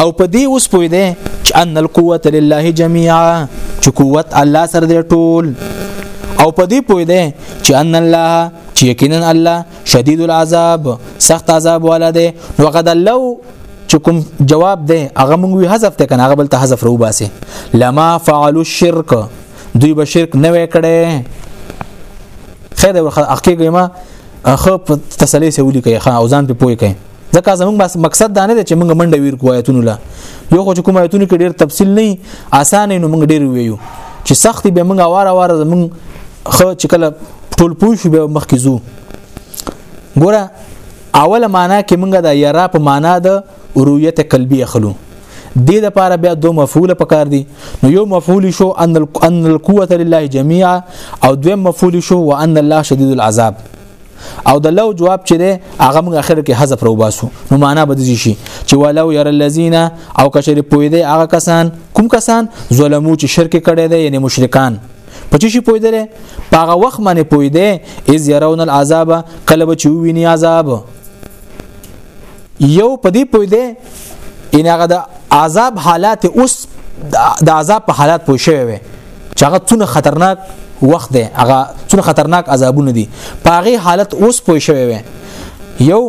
او په دې اوس پوی دی چې ان القوه لله جميعا چې قوت الله سره دی ټول او په دې پوی دی چې ان الله چې یقینا الله شدید العذاب سخت عذاب والا دی نو قد لو چې کوم جواب دی هغه موږ وی حذف ته کنه هغه بل ته حذف رو باسي لما فعلوا الشرك دوی به شرک نه وکړي خیر ورخه اخکې ګما خو په تسلی سوي کوي خان او ځان په پوي کوي ځکه زموږ مقصد دا نه دی چې موږ منډه ویر کوو آیتونو لا یو خو چې کوم آیتونو کې ډیر تفصیل نه اسان نو موږ ډیر ویو چې سخت به موږ واره واره زموږ خو چې کله ټول پوه شو به مخکې زو ګوره اوله معنا کې موږ دا یرا په معنا د رویت قلبی اخلو دې د پاره بیا دوه مفعول پکار دي نو یو مفعول شو ان ان القوه لله جميعا او دوه مفعول شو وان الله شدید العذاب او د لو جواب چې دی هغه موږ اخر کې حذف رو باسو نو معنا به دي شي چې ولو ير الذين او کشر پوي دي هغه کسان کوم کسان ظلمو چې شرک کړي دي یعنی مشرکان په چی شي پوي دي په هغه وخت باندې پوي دي اذ يرون العذاب کله به چې ویني عذاب یو په دې پوی دی ان هغه د عذاب حالات اوس د عذاب په حالات پوه شوی وي چې هغه څونه خطرناک وخت دی هغه څونه خطرناک عذابونه دي په هغه حالت اوس پوه شوی وي یو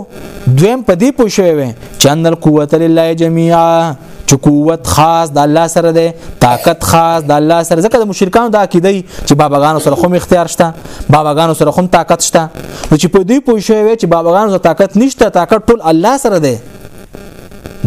دویم په دې پوه شوی وي چې ان القوت لله جميعا چې قوت خاص د الله سره دی طاقت خاص د الله سره ځکه د مشرکانو دا عقیده چې باباګانو سره کوم اختیار شته باباګانو سره کوم طاقت شته نو چې په دې پوه شوی چې باباګانو سره طاقت نشته طاقت ټول الله سره دی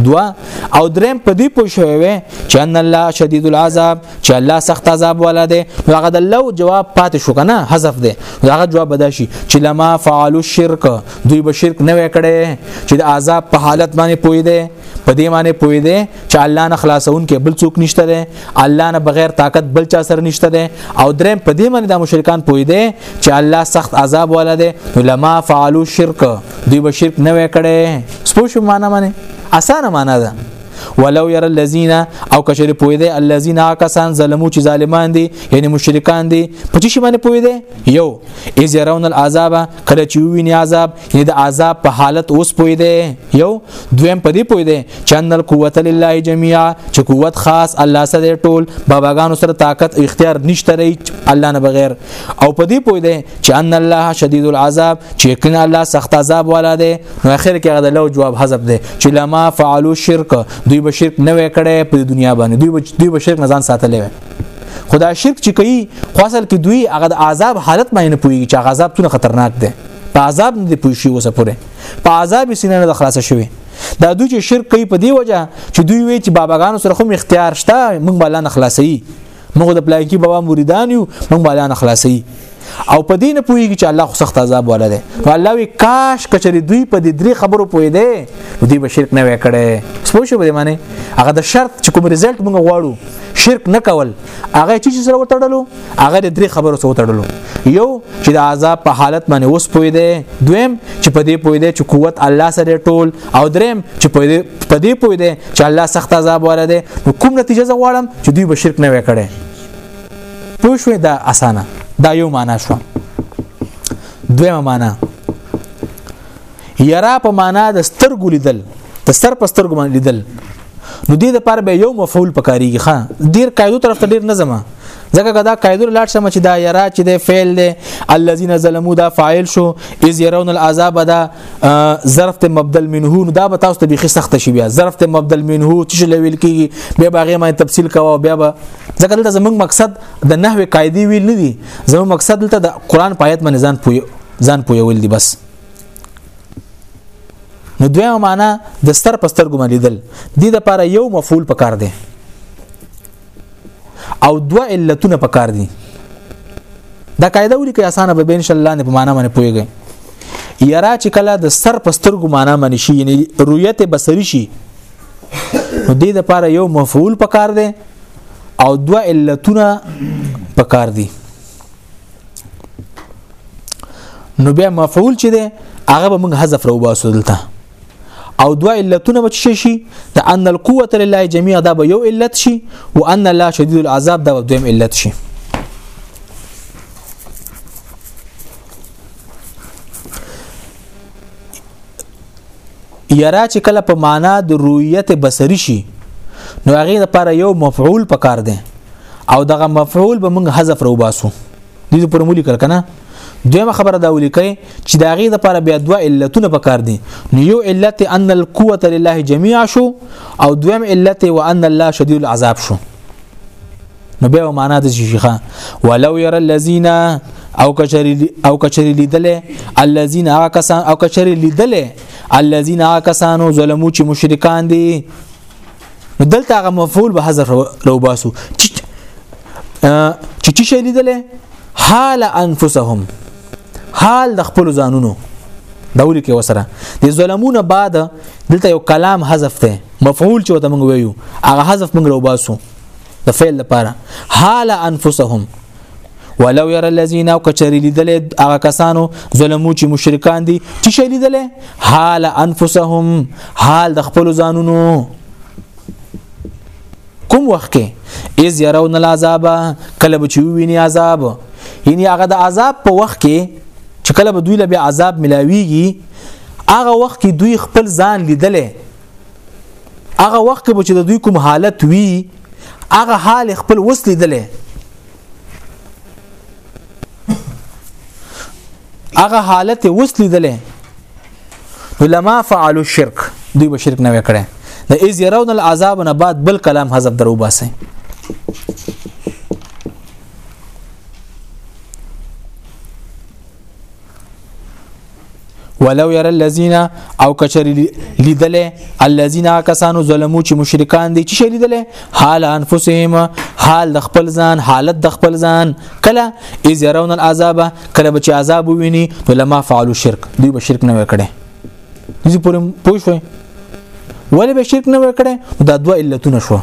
دوا او دریم په دې پوه شوی چې ان الله شدید العذاب چې الله سخت عذاب والا دی نو هغه د لو جواب پاتې شو کنه حذف دی هغه جواب بدا شي چې لما فعلوا الشرك دوی به شرک نه وکړي چې د عذاب په حالت باندې پوي دی په دې معنی پوي دی چې الله نه خلاصون کې بل څوک نشته دی الله نه بغیر طاقت بل چا سره نشته دی او درم په دې معنی د مشرکان پوي دی چې الله سخت عذاب والا دی لما فعلوا شرک دوی به شرک نه وکړي سپوږ معنی معنی اسانه معنی ده ولو ير الذين او کشر پوي دي الذين کسان ظلمو چې ظالمان دي یعنی مشرکان دي په چې باندې پوي دي یو اذ يرون العذاب کله چې ویني عذاب یعنی د عذاب په حالت اوس پوی دی یو دویم په دې پوی دی چې ان القوت لله جميعا چې قوت خاص الله سره ټول باباګانو سره طاقت او اختیار نشته ری الله نه بغیر او په دې پوی دی چې ان الله شدید العذاب چې کنه الله سخت عذاب والا دی نو اخر کې غدا لو جواب حذف دی چې لما فعلوا شرک دوی به شرک نه وکړي په دنیا باندې دوی به دوی به شرک نه ځان ساتلی خدا شرک چې کوي خو اصل کې دوی هغه د عذاب حالت باندې نه پوي چې عذاب څونه خطرناک دی په عذاب نه دی پوي شي اوسه پوره په عذاب سینه نه خلاص شوی دا دوی چې شرک کوي په دی وجه چې دوی وی چې باباګانو سره خو اختیار شته موږ بالا نه خلاصي موږ د پلایکی بابا مریدان یو موږ بالا نه خلاصي او په دې نه پوهیږي چې الله خو سخت عذاب والا دی نو الله وی کاش کچری دوی په دې درې خبرو پوي دی نو دوی به شرک نه وکړي سپوږ شو به معنی هغه د شرط چې کوم رزلټ موږ غواړو شرک نه کول هغه چې سره وتړلو هغه د درې خبرو سره وتړلو یو چې د عذاب په حالت باندې اوس پوي دی دویم چې په دې پوي دی چې قوت الله سره ټول او دریم چې په دې په دې پوي دی چې الله سخت عذاب ورده نو کوم نتیجه زه غواړم چې دوی به شرک نه وکړي پوه شوې دا اسانه دا یو معنا شو دویمه معنا یرا په معنا د سترګو لیدل د سر په سترګو باندې لیدل نو دې د پر به یو مفعول پکاريږي ښا ډیر قاعده طرف ته ډیر نه زما ځکه کدا قاعده لاړ شم چې دا یرا چې د فعل دی الذين ظلموا دا فاعل شو اذ يرون العذاب دا ظرف ته مبدل منه نو دا به تاسو ته بيخي سخت شي بیا ظرف ته مبدل منه چې لویل کیږي بیا باغې ما تفصیل کاوه بیا به ځکه دلته زموږ مقصد د نحوه قاعده ویل نه دي زموږ مقصد دلته د قران په آیت باندې ځان پوي ځان پویول دي بس نو دویمه معنا د ستر پستر ګملیدل دي د لپاره یو مفعول پکار دی او دوه علتونه پکار دي دا قاعده ولي کې اسانه به ان شاء الله نه په معنا باندې پويږي یرا چې کله د سر په سترګو معنا باندې شي یعنی رؤیت بصری شي نو دې لپاره یو مفعول پکار دی او دوه علتونه پکار دي نو بیا مفعول چې دی هغه به موږ حذف راو باسو دلته او دوا علتونه به څه شي د ان القوه لله جميعا دا به یو علت شي وان الله شدید العذاب دا به دویم علت شي یرا چې کله په معنا د رؤیت بصری شي نو هغه لپاره یو مفعول پکار دی او دغه مفعول به موږ حذف رو باسو دې پر مولي کړ کنه دویمه خبره دا ولیکي چې دا غي د لپاره بیا دوه علتونه پکار دي نو یو علت ان القوه لله جميعا شو او دویم علت وان الله شدید العذاب شو نو بیا معنا د شيخه ولو ير الذين او کچری او کچری لیدل الذين کسان او کچری لیدل الذين کسانو ظلمو چې مشرکان دي نو دلته هغه مفعول به حذف روباسو چې چې چې شي لیدل حال انفسهم حال د خپل ځانونو دولي کې وسره د ظلمونه بعد دلته یو کلام حذف ته مفعول چې وته موږ ویو هغه حذف موږ روباسو د فعل لپاره حال انفسهم ولو ير الذين او کچری لیدل هغه کسانو ظلمو چې مشرکان دي چې شي لیدل حال انفسهم حال د خپل ځانونو کوم وخت کې اذ يرون العذاب کله به چې ویني عذاب یعنی هغه د عذاب په وخت کې چې کله به دوی له عذاب ملاويږي هغه وخت کې دوی خپل ځان لیدل هغه وخت کې چې د دوی کوم حالت وی هغه حال خپل وسلی دلې هغه حالت وسلی دلې علما فعلوا الشرك دوی به شرک نه وکړي د اذ يرون العذاب نه بعد بل کلام حذف درو باسي ولو ير الذين او کچر لیدل الذين کسانو ظلمو چې مشرکان دي چې لیدل حال انفسهم حال د خپل ځان حالت د خپل ځان کله اذ يرون العذاب کله به چې عذاب وویني نو لما فعلوا شرک دوی به شرک نه وکړي دې پورې پوښوي ولې به شرک نه وکړي دا دوه علتونه شو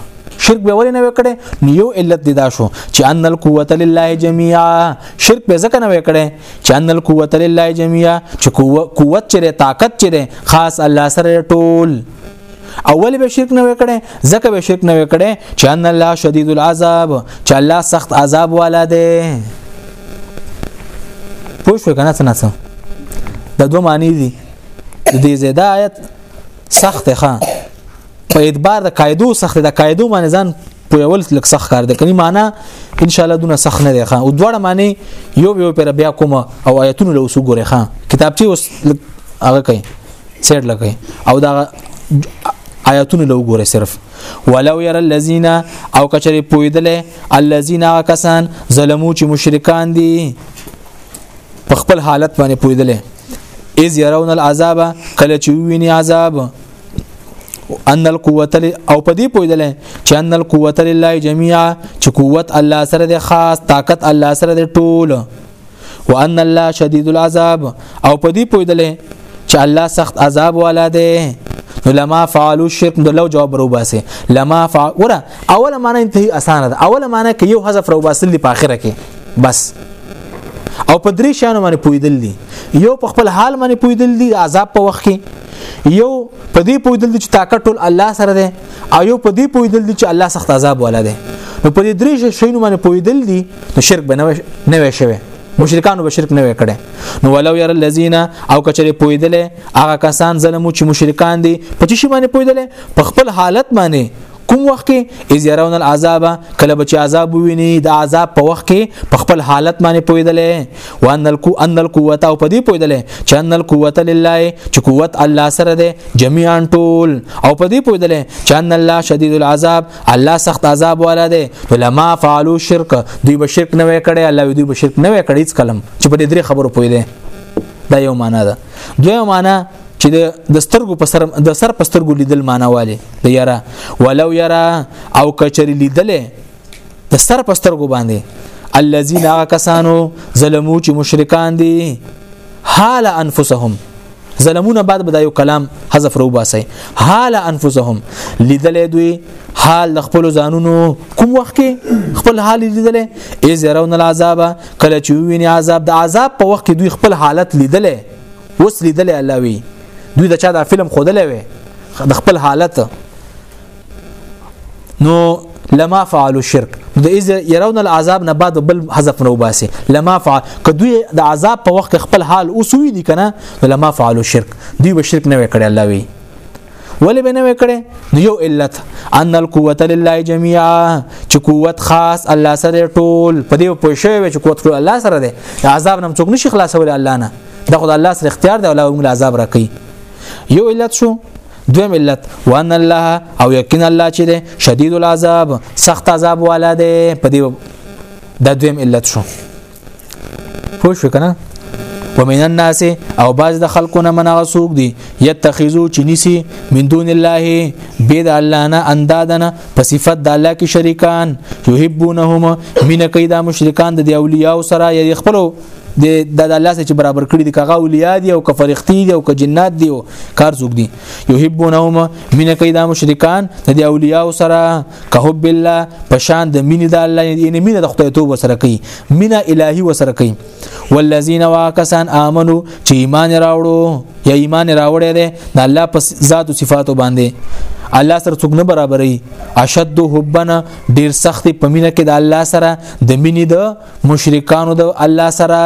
شرک به ولې نه وکړي نو یو علت دی دا شو چې ان القوت لله جميعا شرک به ځکه نه وکړي چې ان القوت لله جميعا چې قوت چې طاقت چې خاص الله سره ټول اول به شرک نه وکړي ځکه به شرک نه وکړي چې ان الله شدید العذاب چې الله سخت عذاب والا دی پوه شو کنه څه نه څه د دوه معنی دي د دې زیاده آیت سخت ښه په اعتبار د قاعدو سخت د قاعدو باندې ځان په یو لک سخت کار دی کني معنا ان شاء الله دونه سخت نه دی ښا او دواړه معنی یو یو پر بیا کوم او آیتونه له وسو ګوري ښا کتاب چې اوس هغه کوي سیټ لګي او دا آیاتونه له وګوره صرف ولو ير الذين او کچري پویدل الذين کسان ظلمو چې مشرکان دي په خپل حالت باندې پویدل اذ يرون العذاب کله چې ویني عذاب ان القوت او په دې پویدل چې ان القوت لله جميعا چې قوت الله سره د خاص طاقت الله سره د ټول وان الله شدید العذاب او په دې پویدل چې الله سخت عذاب والا دی نو لما فعلوا الشرك نو لو جواب رو باسه لما فعل ورا اوله معنی انتهي اسانه ده اوله معنی کې یو حذف رو باسل په اخره کې بس او په درې شانو باندې پویدل دي یو په خپل حال باندې پویدل دي عذاب په وخت کې یو په دې پویدل چې طاقت ټول الله سره دی او یو په دې پویدل چې الله سخت عذاب والا دی نو په دې درې شیونو باندې پویدل دي نو شرک به نه وي شوی مشرکانو به شرک نه وي کړي نو ولو ير الذين او کچره پویدل هغه کسان ظلمو چې مشرکان دي په چی باندې پویدل په خپل حالت باندې کوم وخت کې اذ يرون العذاب کله بچ عذاب وویني د عذاب په وخت کې په خپل حالت باندې پویدلې وان الکو ان القوت او په دې پویدلې چې ان القوت لله چې قوت الله سره ده جميعا ټول او په دې پویدلې چې ان الله شدید العذاب الله سخت عذاب والا ده علما فعلوا شرک دوی به شرک نه وکړي الله دوی به شرک نه وکړي هیڅ کلم چې په دې درې خبرو پویدلې دا یو معنا ده دویمه معنا چې د سترګو په سر د سر په سترګو لیدل مانواله د یرا ولو یرا او کچری لیدل د سر په سترګو باندې الذين کسانو ظلمو چې مشرکان دي حال انفسهم ظلمونه بعد به دا یو کلام حذف رو باسي حال انفسهم لیدل دوی حال خپل ځانونو کوم وخت کې خپل حال لیدل ای زرون العذاب کله چې ویني عذاب د عذاب په وخت کې دوی خپل حالت لیدل اوس لیدل الله وی دوی د چا دا فلم خودلې وي د خپل حالت نو لما فعلوا الشرك د اذ يرون العذاب نه بعد بل حذف نو باسي لما فعل کدوی د عذاب په وخت خپل حال اوسوي دي کنه لما فعلوا الشرك دوی به شرک نه وکړي الله وی ولې به نه وکړي نو یو علت ان القوه لله جميعا چې قوت خاص الله سره ټول په دې پوه شوی چې قوت ټول الله سره دی عذاب نم څوک نشي خلاصول الله نه دا خدای الله سره اختیار دی الله موږ عذاب راکړي یو علت شو دویم علت وان الله او یقین الله چې دی شدید العذاب سخت عذاب والا دی په دې دا دویم علت شو پوه شو کنه ومن الناس او باز د خلقونه منغه سوق دي يتخذو چنيسي من دون الله بيد الله نه اندادنه په صفت د الله کې شریکان يحبونهم من کيدا مشرکان د اولیاء سره یا خپل د د الله سره چې برابر کړي دي کغه اولیاء دي او که فرښتي دي او که جنات دي او کار څوک دي یحبونهم مینه کوي دا مشرکان د دې اولیاء سره که حب الله پشان د مینې د الله یعنی مینه د خدای توب سره کوي مینه الهي وسره کوي والذین واکسان امنو چې ایمان راوړو یا ایمان راوړی دی د الله په ذات او صفاتو باندې الله سره څوک نه برابرې اشد حبنا ډیر سخت پمینه کې د الله سره د مینې د مشرکانو د الله سره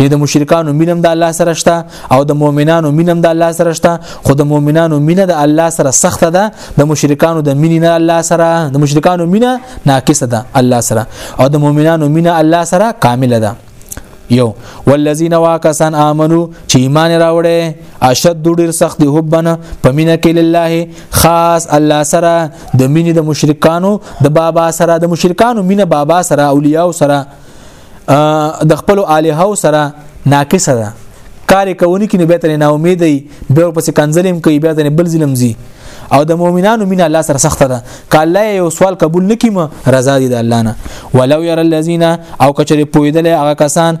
یا د مشرکانو مینم د الله سره شته او د مؤمنانو مینم د الله سره شته خو د مؤمنانو مینه د الله سره سخته ده د مشرکانو د مینې نه الله سره د مشرکانو مینه ناقصه ده الله سره او د مؤمنانو مینه الله سره کامله ده یو والذین واکسان امنو چې ایمان راوړې اشد ډیر سخت دی حبنا پمینه کې لله خاص الله سره د مینې د مشرکانو د بابا سره د مشرکانو مینه بابا سره اولیاء سره د خپل الها سره ناقصه ده کار کوونی کې به تر نه امید دی به پس کنزلم کوي به تر بل ظلم زی او د مؤمنانو مینه الله سره سخته ده کله یو سوال قبول نکیم رضا دي د الله نه ولو ير الذين او کچره پویدل هغه کسان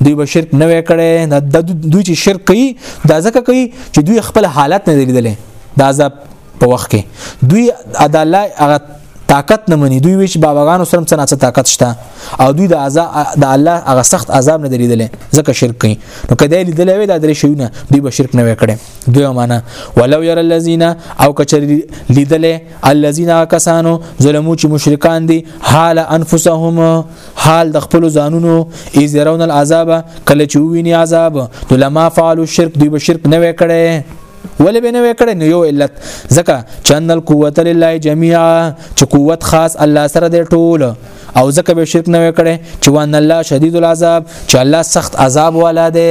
دوی به شرک نه وکړي د دوی چې شرک کوي دا ځکه کوي چې دوی خپل حالت نه لیدلې د عذاب په وخت کې دوی ادا الله هغه طاقت نه مني دوی ویش باباګانو سره څه ناڅه طاقت شته او دوی د عذاب د الله هغه سخت عذاب نه لیدلې ځکه شرک کوي نو کله لیدلې وي دا درې شیونه دوی به شرک نه وکړي دوی معنا ولو ير الذين او کچر لیدلې الذين کسانو ظلمو چې مشرکان دي حال انفسهم حال د خپل ځانونو ایزرون العذاب کله چې ویني عذاب نو لما فعلوا الشرك دوی به شرک نه وکړي ولې به نه وکړي نو یو علت ځکه چند القوت لله جميعا چې قوت خاص الله سره دی ټول او ځکه به شرک نه وکړي چې وان الله شدید العذاب چې الله سخت عذاب والا دی